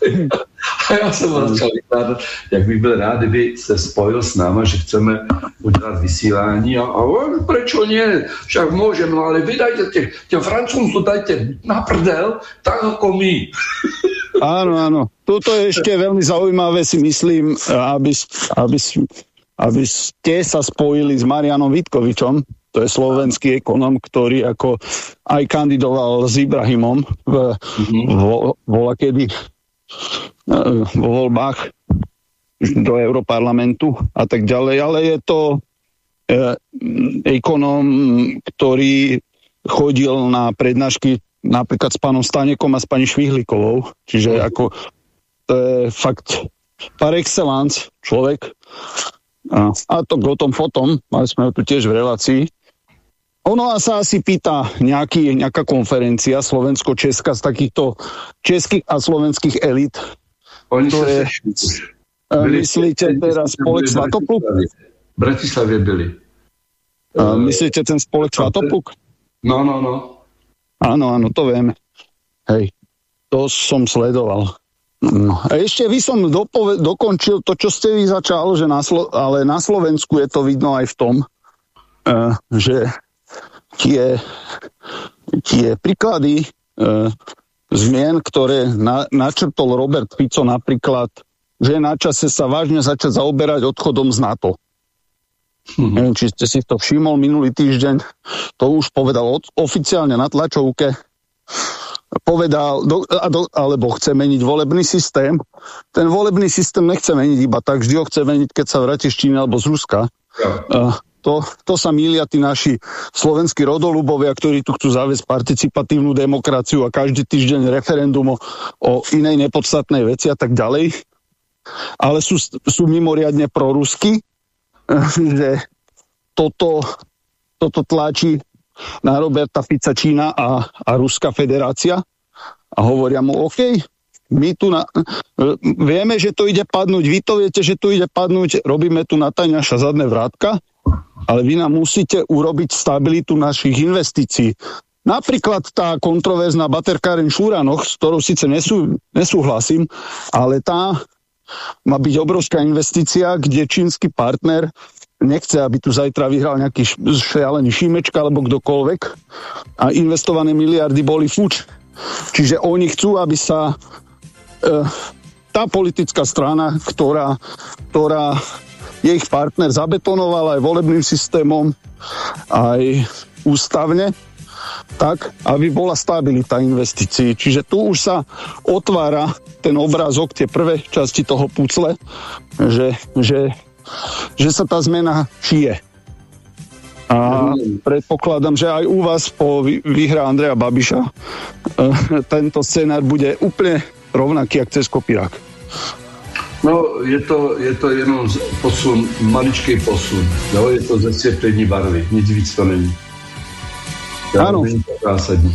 A já jsem ho začal vykládat, jak bych byl rád, kdyby se spojil s náma, že chceme udělat vysílání a, a proč ne, však můžeme, no ale vydajte těch, těm Francouzům dajte na prdel, tak jako my. Áno, áno. Toto je ešte veľmi zaujímavé, si myslím, aby, aby, aby ste sa spojili s Marianom Vitkovičom, to je slovenský ekonom, ktorý ako aj kandidoval s Ibrahimom v, mm-hmm. vo, vola kedy vo voľbách do Europarlamentu a tak ďalej, ale je to eh, ekonom, ktorý chodil na prednášky napríklad s pánom Stanekom a s pani Švihlikovou. Čiže mm. ako to je fakt par excellence človek. A, a to o tom fotom, mali sme ho tu tiež v relácii. Ono sa asi pýta nejaký, nejaká konferencia Slovensko-Česka z takýchto českých a slovenských elit. Oni ktoré, sa myslíte teraz spolek Svatopluk? V Bratislavě byli. A myslíte ten spolek Svatopluk? No, no, no. Áno, áno, to vieme. Hej, to som sledoval. No. A ešte by som dopove- dokončil to, čo ste vy začal, že na Slo- ale na Slovensku je to vidno aj v tom, uh, že tie, tie príklady uh, zmien, ktoré na, načrtol Robert Fico napríklad, že je na čase sa vážne začať zaoberať odchodom z NATO. Mm-hmm. Neviem, či ste si to všimol minulý týždeň. To už povedal od, oficiálne na tlačovke. Povedal, do, a do, alebo chce meniť volebný systém. Ten volebný systém nechce meniť iba tak, vždy ho chce meniť, keď sa vráti z Číny alebo z Ruska. Ja. Uh, to, to sa mília tí naši slovenskí rodolubovia, ktorí tu chcú zaviesť participatívnu demokraciu a každý týždeň referendum o, o inej nepodstatnej veci a tak ďalej. Ale sú, sú mimoriadne prorusky že toto, toto tlačí na Roberta Fica Čína a, a Ruská federácia a hovoria mu, OK, my tu na, vieme, že to ide padnúť, vy to viete, že tu ide padnúť, robíme tu na naša zadné vrátka, ale vy nám musíte urobiť stabilitu našich investícií. Napríklad tá kontroverzná baterkáren Šúranoch, s ktorou síce nesú, nesúhlasím, ale tá má byť obrovská investícia, kde čínsky partner nechce, aby tu zajtra vyhral nejaký šialený Šímečka alebo kdokoľvek a investované miliardy boli fuč. Čiže oni chcú, aby sa e, tá politická strana, ktorá, ktorá je ich partner, zabetonovala aj volebným systémom, aj ústavne, tak, aby bola stabilita investícií. Čiže tu už sa otvára ten obrázok, tie prvé časti toho pucle, že, že, že sa tá zmena šije. A predpokladám, že aj u vás po výhra Andreja Babiša e, tento scenár bude úplne rovnaký, jak cez kopírák. No, je to, je to jenom posun, maličký posun. Jo? Je to zesvětlení barvy, nic víc to není. Áno. zásadní.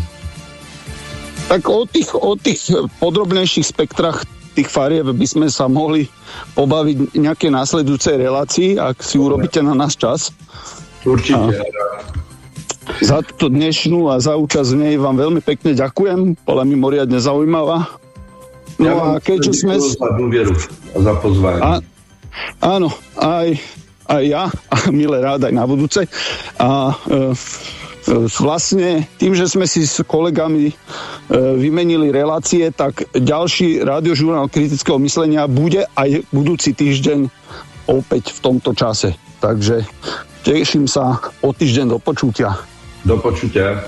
Tak o tých, o tých podrobnejších spektrách tých farieb by sme sa mohli pobaviť nejaké následujúcej relácii, ak si urobíte na náš čas. Určite. A za túto dnešnú a za účasť v nej vám veľmi pekne ďakujem. Bola mimoriadne zaujímavá. No ja a keďže sme... Za dôvieru a za pozvanie. A, áno, aj, aj ja a milé rád aj na budúce. A e, vlastne tým, že sme si s kolegami e, vymenili relácie, tak ďalší radiožurnál kritického myslenia bude aj budúci týždeň opäť v tomto čase. Takže teším sa o týždeň do počutia. Do počutia.